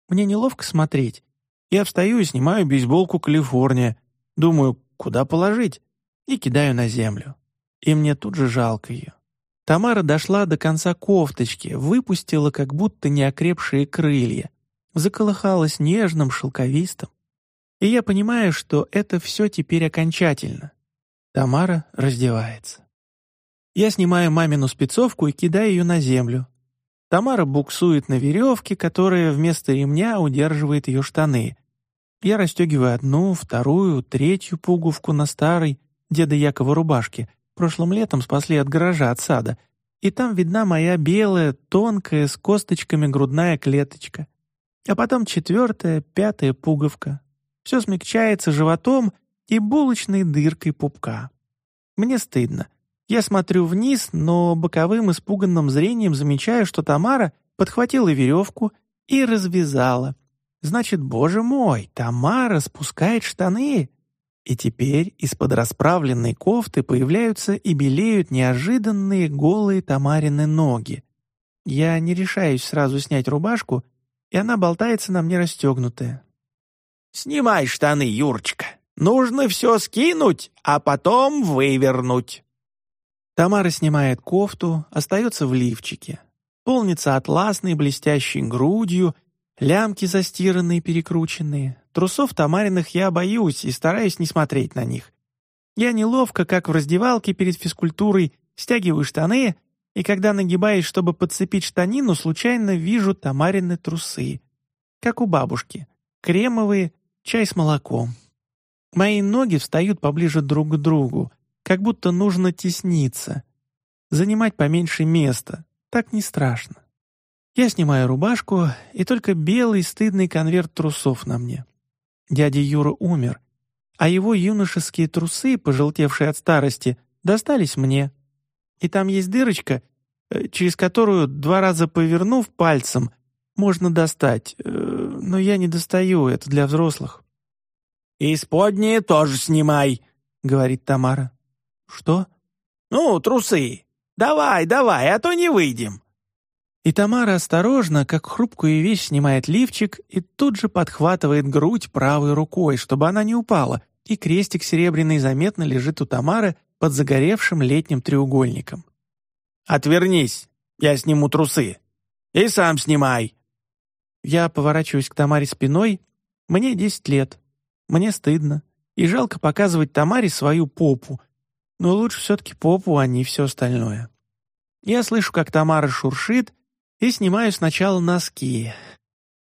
Мне неловко смотреть. Я встаю и снимаю бейсболку «Калифорния», думаю, куда положить, и кидаю на землю. И мне тут же жалко ее. Тамара дошла до конца кофточки, выпустила как будто неокрепшие крылья, заколыхалась нежным, шелковистым. И я понимаю, что это все теперь окончательно. Тамара раздевается. Я снимаю мамину спецовку и кидаю ее на землю. Тамара буксует на веревке, которая вместо ремня удерживает ее штаны. Я расстегиваю одну, вторую, третью пуговку на старой, деда Якова рубашке — Прошлым летом спасли от гаража от сада, и там видна моя белая, тонкая, с косточками грудная клеточка. А потом четвертая, пятая пуговка. Все смягчается животом и булочной дыркой пупка. Мне стыдно. Я смотрю вниз, но боковым испуганным зрением замечаю, что Тамара подхватила веревку и развязала. Значит, боже мой, Тамара спускает штаны. И теперь из-под расправленной кофты появляются и белеют неожиданные голые Тамарины ноги. Я не решаюсь сразу снять рубашку, и она болтается на мне расстегнутая. «Снимай штаны, Юрочка. Нужно все скинуть, а потом вывернуть». Тамара снимает кофту, остается в лифчике. Полнится атласной блестящей грудью, лямки застиранные перекрученные, Трусов Тамариных я боюсь и стараюсь не смотреть на них. Я неловко, как в раздевалке перед физкультурой, стягиваю штаны, и когда нагибаюсь, чтобы подцепить штанину, случайно вижу Тамарины трусы. Как у бабушки. Кремовые, чай с молоком. Мои ноги встают поближе друг к другу, как будто нужно тесниться. Занимать поменьше места. Так не страшно. Я снимаю рубашку, и только белый стыдный конверт трусов на мне. Дядя Юра умер, а его юношеские трусы, пожелтевшие от старости, достались мне. И там есть дырочка, э, через которую, два раза повернув пальцем, можно достать, э, но я не достаю, это для взрослых. «И сподние тоже снимай», — говорит Тамара. «Что?» «Ну, трусы. Давай, давай, а то не выйдем». И Тамара осторожно, как хрупкую вещь, снимает лифчик и тут же подхватывает грудь правой рукой, чтобы она не упала, и крестик серебряный заметно лежит у Тамары под загоревшим летним треугольником. «Отвернись, я сниму трусы. И сам снимай». Я поворачиваюсь к Тамаре спиной. Мне десять лет. Мне стыдно. И жалко показывать Тамаре свою попу. Но лучше все-таки попу, а не все остальное. Я слышу, как Тамара шуршит, и снимаю сначала носки.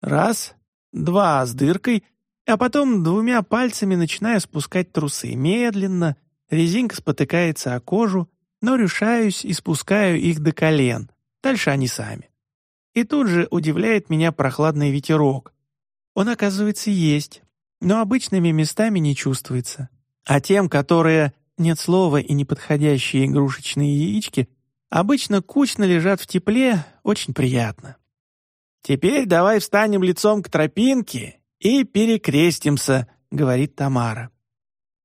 Раз, два с дыркой, а потом двумя пальцами начинаю спускать трусы. Медленно, резинка спотыкается о кожу, но решаюсь и спускаю их до колен. Дальше они сами. И тут же удивляет меня прохладный ветерок. Он, оказывается, есть, но обычными местами не чувствуется. А тем, которые нет слова и неподходящие игрушечные яички, обычно кучно лежат в тепле, очень приятно. «Теперь давай встанем лицом к тропинке и перекрестимся», — говорит Тамара.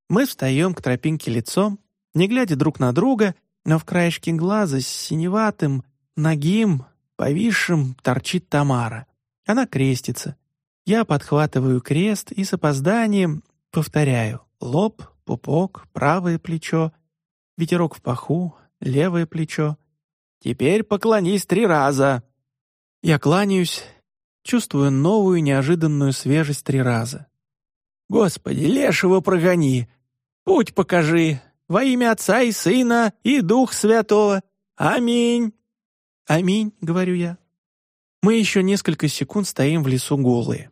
Мы встаем к тропинке лицом, не глядя друг на друга, но в краешке глаза с синеватым, нагим, повисшим торчит Тамара. Она крестится. Я подхватываю крест и с опозданием повторяю лоб, пупок, правое плечо, ветерок в паху, левое плечо. Теперь поклонись три раза. Я кланяюсь, чувствую новую неожиданную свежесть три раза. Господи, лешего прогони, путь покажи, во имя Отца и Сына и Дух Святого. Аминь. Аминь, говорю я. Мы еще несколько секунд стоим в лесу голые.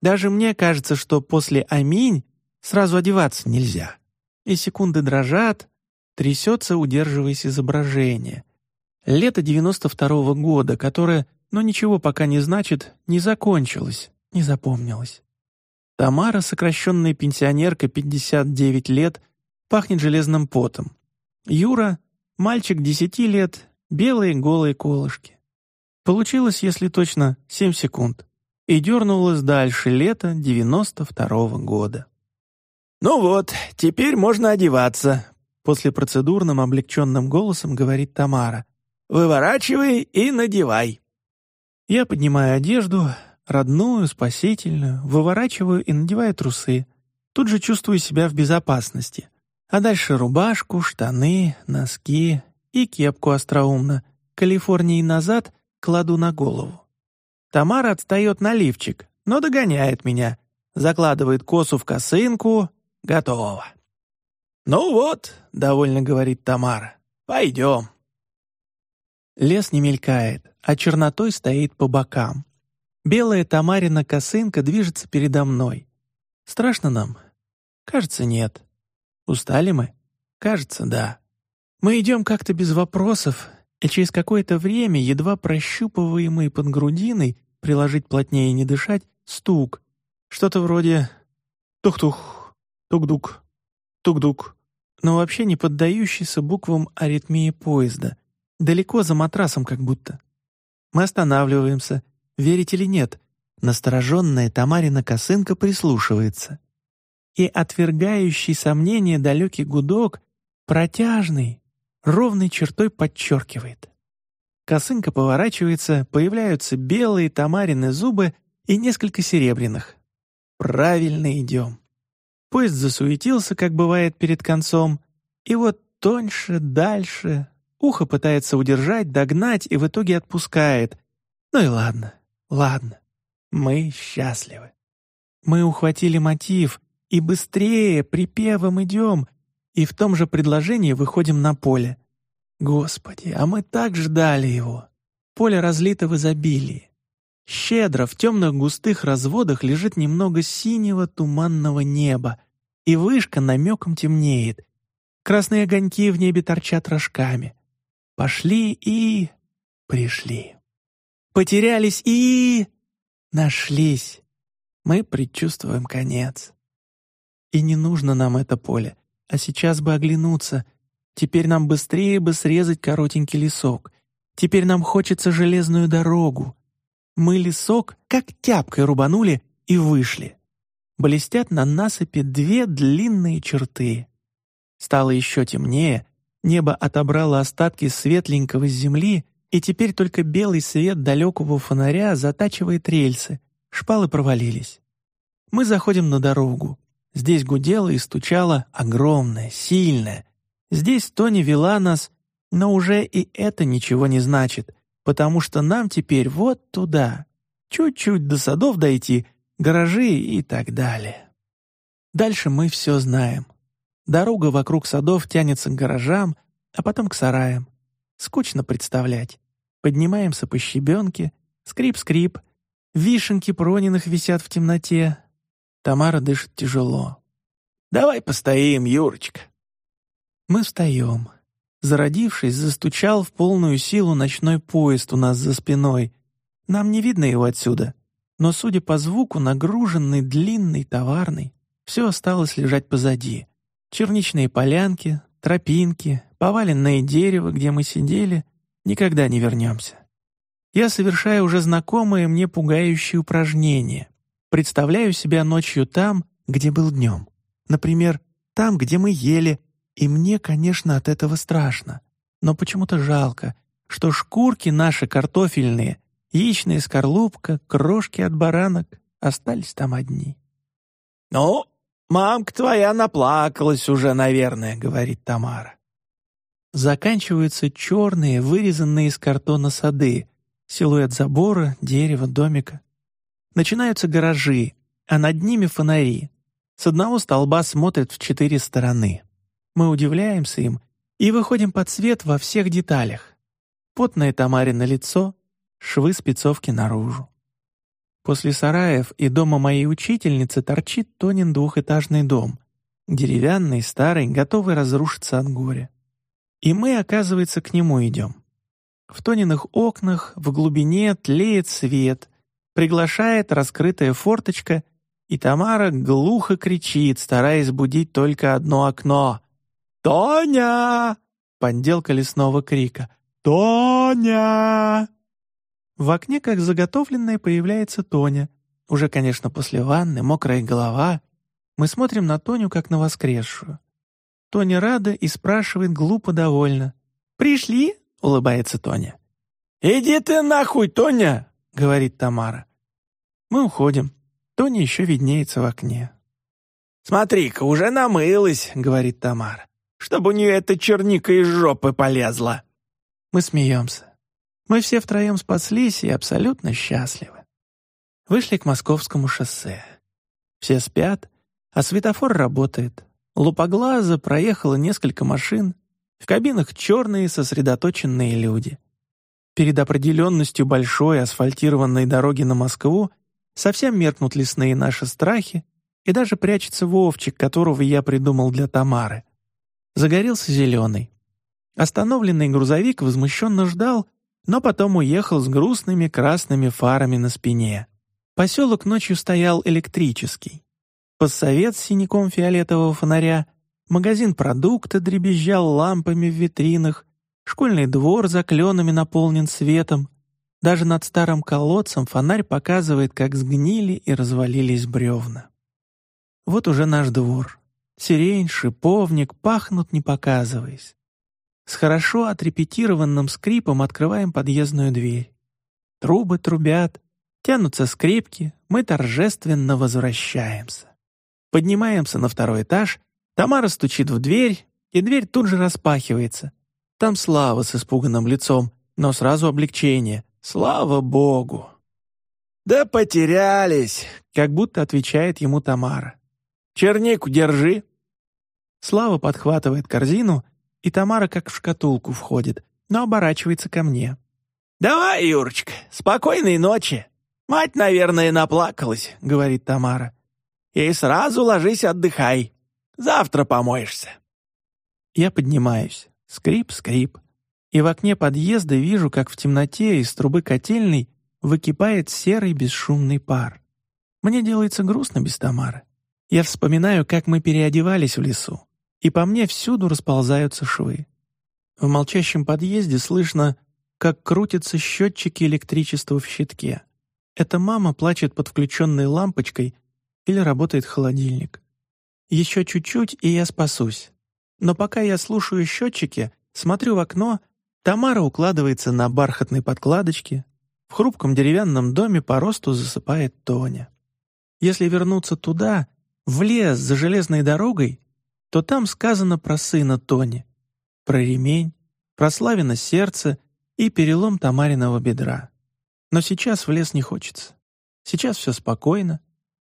Даже мне кажется, что после «Аминь» сразу одеваться нельзя. И секунды дрожат, трясется, удерживаясь изображение. Лето 92-го года, которое, но ничего пока не значит, не закончилось, не запомнилось. Тамара, сокращенная пенсионерка, 59 лет, пахнет железным потом. Юра, мальчик 10 лет, белые голые колышки. Получилось, если точно, 7 секунд и дернулась дальше лето 92-го года. «Ну вот, теперь можно одеваться», — после процедурным облегченным голосом говорит Тамара. «Выворачивай и надевай». Я поднимаю одежду, родную, спасительную, выворачиваю и надеваю трусы. Тут же чувствую себя в безопасности. А дальше рубашку, штаны, носки и кепку остроумно. Калифорнии назад кладу на голову. Тамара отстает на лифчик, но догоняет меня. Закладывает косу в косынку. Готово. «Ну вот», — довольно говорит Тамара, — «пойдем». Лес не мелькает, а чернотой стоит по бокам. Белая Тамарина косынка движется передо мной. Страшно нам? Кажется, нет. Устали мы? Кажется, да. Мы идем как-то без вопросов, и через какое-то время, едва прощупываемый под грудиной, приложить плотнее и не дышать, стук. Что-то вроде тух-тух, тук-дук, тук-дук, но вообще не поддающийся буквам аритмии поезда. Далеко за матрасом как будто. Мы останавливаемся. Верить или нет, настороженная Тамарина косынка прислушивается. И отвергающий сомнение далекий гудок, протяжный, ровной чертой подчеркивает. Косынка поворачивается, появляются белые Тамарины зубы и несколько серебряных. Правильно идем. Поезд засуетился, как бывает перед концом, и вот тоньше, дальше. Ухо пытается удержать, догнать и в итоге отпускает. Ну и ладно, ладно. Мы счастливы. Мы ухватили мотив и быстрее припевом идем, и в том же предложении выходим на поле — Господи, а мы так ждали его. Поле разлито в изобилии. Щедро в темных густых разводах лежит немного синего туманного неба, и вышка намеком темнеет. Красные огоньки в небе торчат рожками. Пошли и... пришли. Потерялись и... нашлись. Мы предчувствуем конец. И не нужно нам это поле, а сейчас бы оглянуться — Теперь нам быстрее бы срезать коротенький лесок. Теперь нам хочется железную дорогу. Мы лесок как тяпкой рубанули и вышли. Блестят на насыпи две длинные черты. Стало еще темнее, небо отобрало остатки светленького с земли, и теперь только белый свет далекого фонаря затачивает рельсы, шпалы провалились. Мы заходим на дорогу. Здесь гудело и стучало огромное, сильное, Здесь Тони вела нас, но уже и это ничего не значит, потому что нам теперь вот туда, чуть-чуть до садов дойти, гаражи и так далее. Дальше мы все знаем. Дорога вокруг садов тянется к гаражам, а потом к сараям. Скучно представлять. Поднимаемся по щебенке, скрип-скрип, вишенки Прониных висят в темноте. Тамара дышит тяжело. «Давай постоим, Юрочка», мы встаем. Зародившись, застучал в полную силу ночной поезд у нас за спиной. Нам не видно его отсюда. Но, судя по звуку, нагруженный, длинный, товарный, все осталось лежать позади. Черничные полянки, тропинки, поваленное дерево, где мы сидели, никогда не вернемся. Я совершаю уже знакомые мне пугающие упражнения. Представляю себя ночью там, где был днем. Например, там, где мы ели, и мне, конечно, от этого страшно. Но почему-то жалко, что шкурки наши картофельные, яичная скорлупка, крошки от баранок остались там одни. «Ну, мамка твоя наплакалась уже, наверное», — говорит Тамара. Заканчиваются черные, вырезанные из картона сады, силуэт забора, дерева, домика. Начинаются гаражи, а над ними фонари. С одного столба смотрят в четыре стороны. Мы удивляемся им и выходим под свет во всех деталях. Потное Тамаре на лицо, швы спецовки наружу. После сараев и дома моей учительницы торчит Тонин двухэтажный дом, деревянный, старый, готовый разрушиться от горя. И мы, оказывается, к нему идем. В Тониных окнах в глубине тлеет свет, приглашает раскрытая форточка, и Тамара глухо кричит, стараясь будить только одно окно. «Тоня!» — подделка лесного крика. «Тоня!» В окне, как заготовленная, появляется Тоня. Уже, конечно, после ванны, мокрая голова. Мы смотрим на Тоню, как на воскресшую. Тоня рада и спрашивает глупо довольно. «Пришли?» — улыбается Тоня. «Иди ты нахуй, Тоня!» — говорит Тамара. Мы уходим. Тоня еще виднеется в окне. «Смотри-ка, уже намылась», — говорит Тамара, «чтобы у нее эта черника из жопы полезла». Мы смеемся. Мы все втроем спаслись и абсолютно счастливы. Вышли к московскому шоссе. Все спят, а светофор работает. Лупоглаза проехало несколько машин, в кабинах черные сосредоточенные люди. Перед определенностью большой асфальтированной дороги на Москву совсем меркнут лесные наши страхи, и даже прячется Вовчик, которого я придумал для Тамары. Загорелся зеленый. Остановленный грузовик возмущенно ждал, но потом уехал с грустными красными фарами на спине. Поселок ночью стоял электрический. Поссовет с синяком фиолетового фонаря, магазин продукта дребезжал лампами в витринах, школьный двор за кленами наполнен светом. Даже над старым колодцем фонарь показывает, как сгнили и развалились бревна. Вот уже наш двор. Сирень, шиповник пахнут, не показываясь. С хорошо отрепетированным скрипом открываем подъездную дверь. Трубы трубят, тянутся скрипки, мы торжественно возвращаемся. Поднимаемся на второй этаж, Тамара стучит в дверь, и дверь тут же распахивается. Там Слава с испуганным лицом, но сразу облегчение. Слава Богу! «Да потерялись!» — как будто отвечает ему Тамара. «Чернику держи!» Слава подхватывает корзину, и Тамара как в шкатулку входит, но оборачивается ко мне. «Давай, Юрочка, спокойной ночи! Мать, наверное, наплакалась», — говорит Тамара и сразу ложись отдыхай. Завтра помоешься». Я поднимаюсь. Скрип, скрип. И в окне подъезда вижу, как в темноте из трубы котельной выкипает серый бесшумный пар. Мне делается грустно без Тамары. Я вспоминаю, как мы переодевались в лесу, и по мне всюду расползаются швы. В молчащем подъезде слышно, как крутятся счетчики электричества в щитке. Эта мама плачет под включенной лампочкой или работает холодильник. Еще чуть-чуть, и я спасусь. Но пока я слушаю счетчики, смотрю в окно, Тамара укладывается на бархатной подкладочке, в хрупком деревянном доме по росту засыпает Тоня. Если вернуться туда, в лес за железной дорогой, то там сказано про сына Тони, про ремень, про славино сердце и перелом Тамариного бедра. Но сейчас в лес не хочется. Сейчас все спокойно,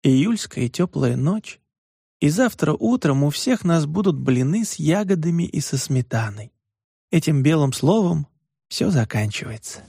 июльская теплая ночь, и завтра утром у всех нас будут блины с ягодами и со сметаной. Этим белым словом все заканчивается.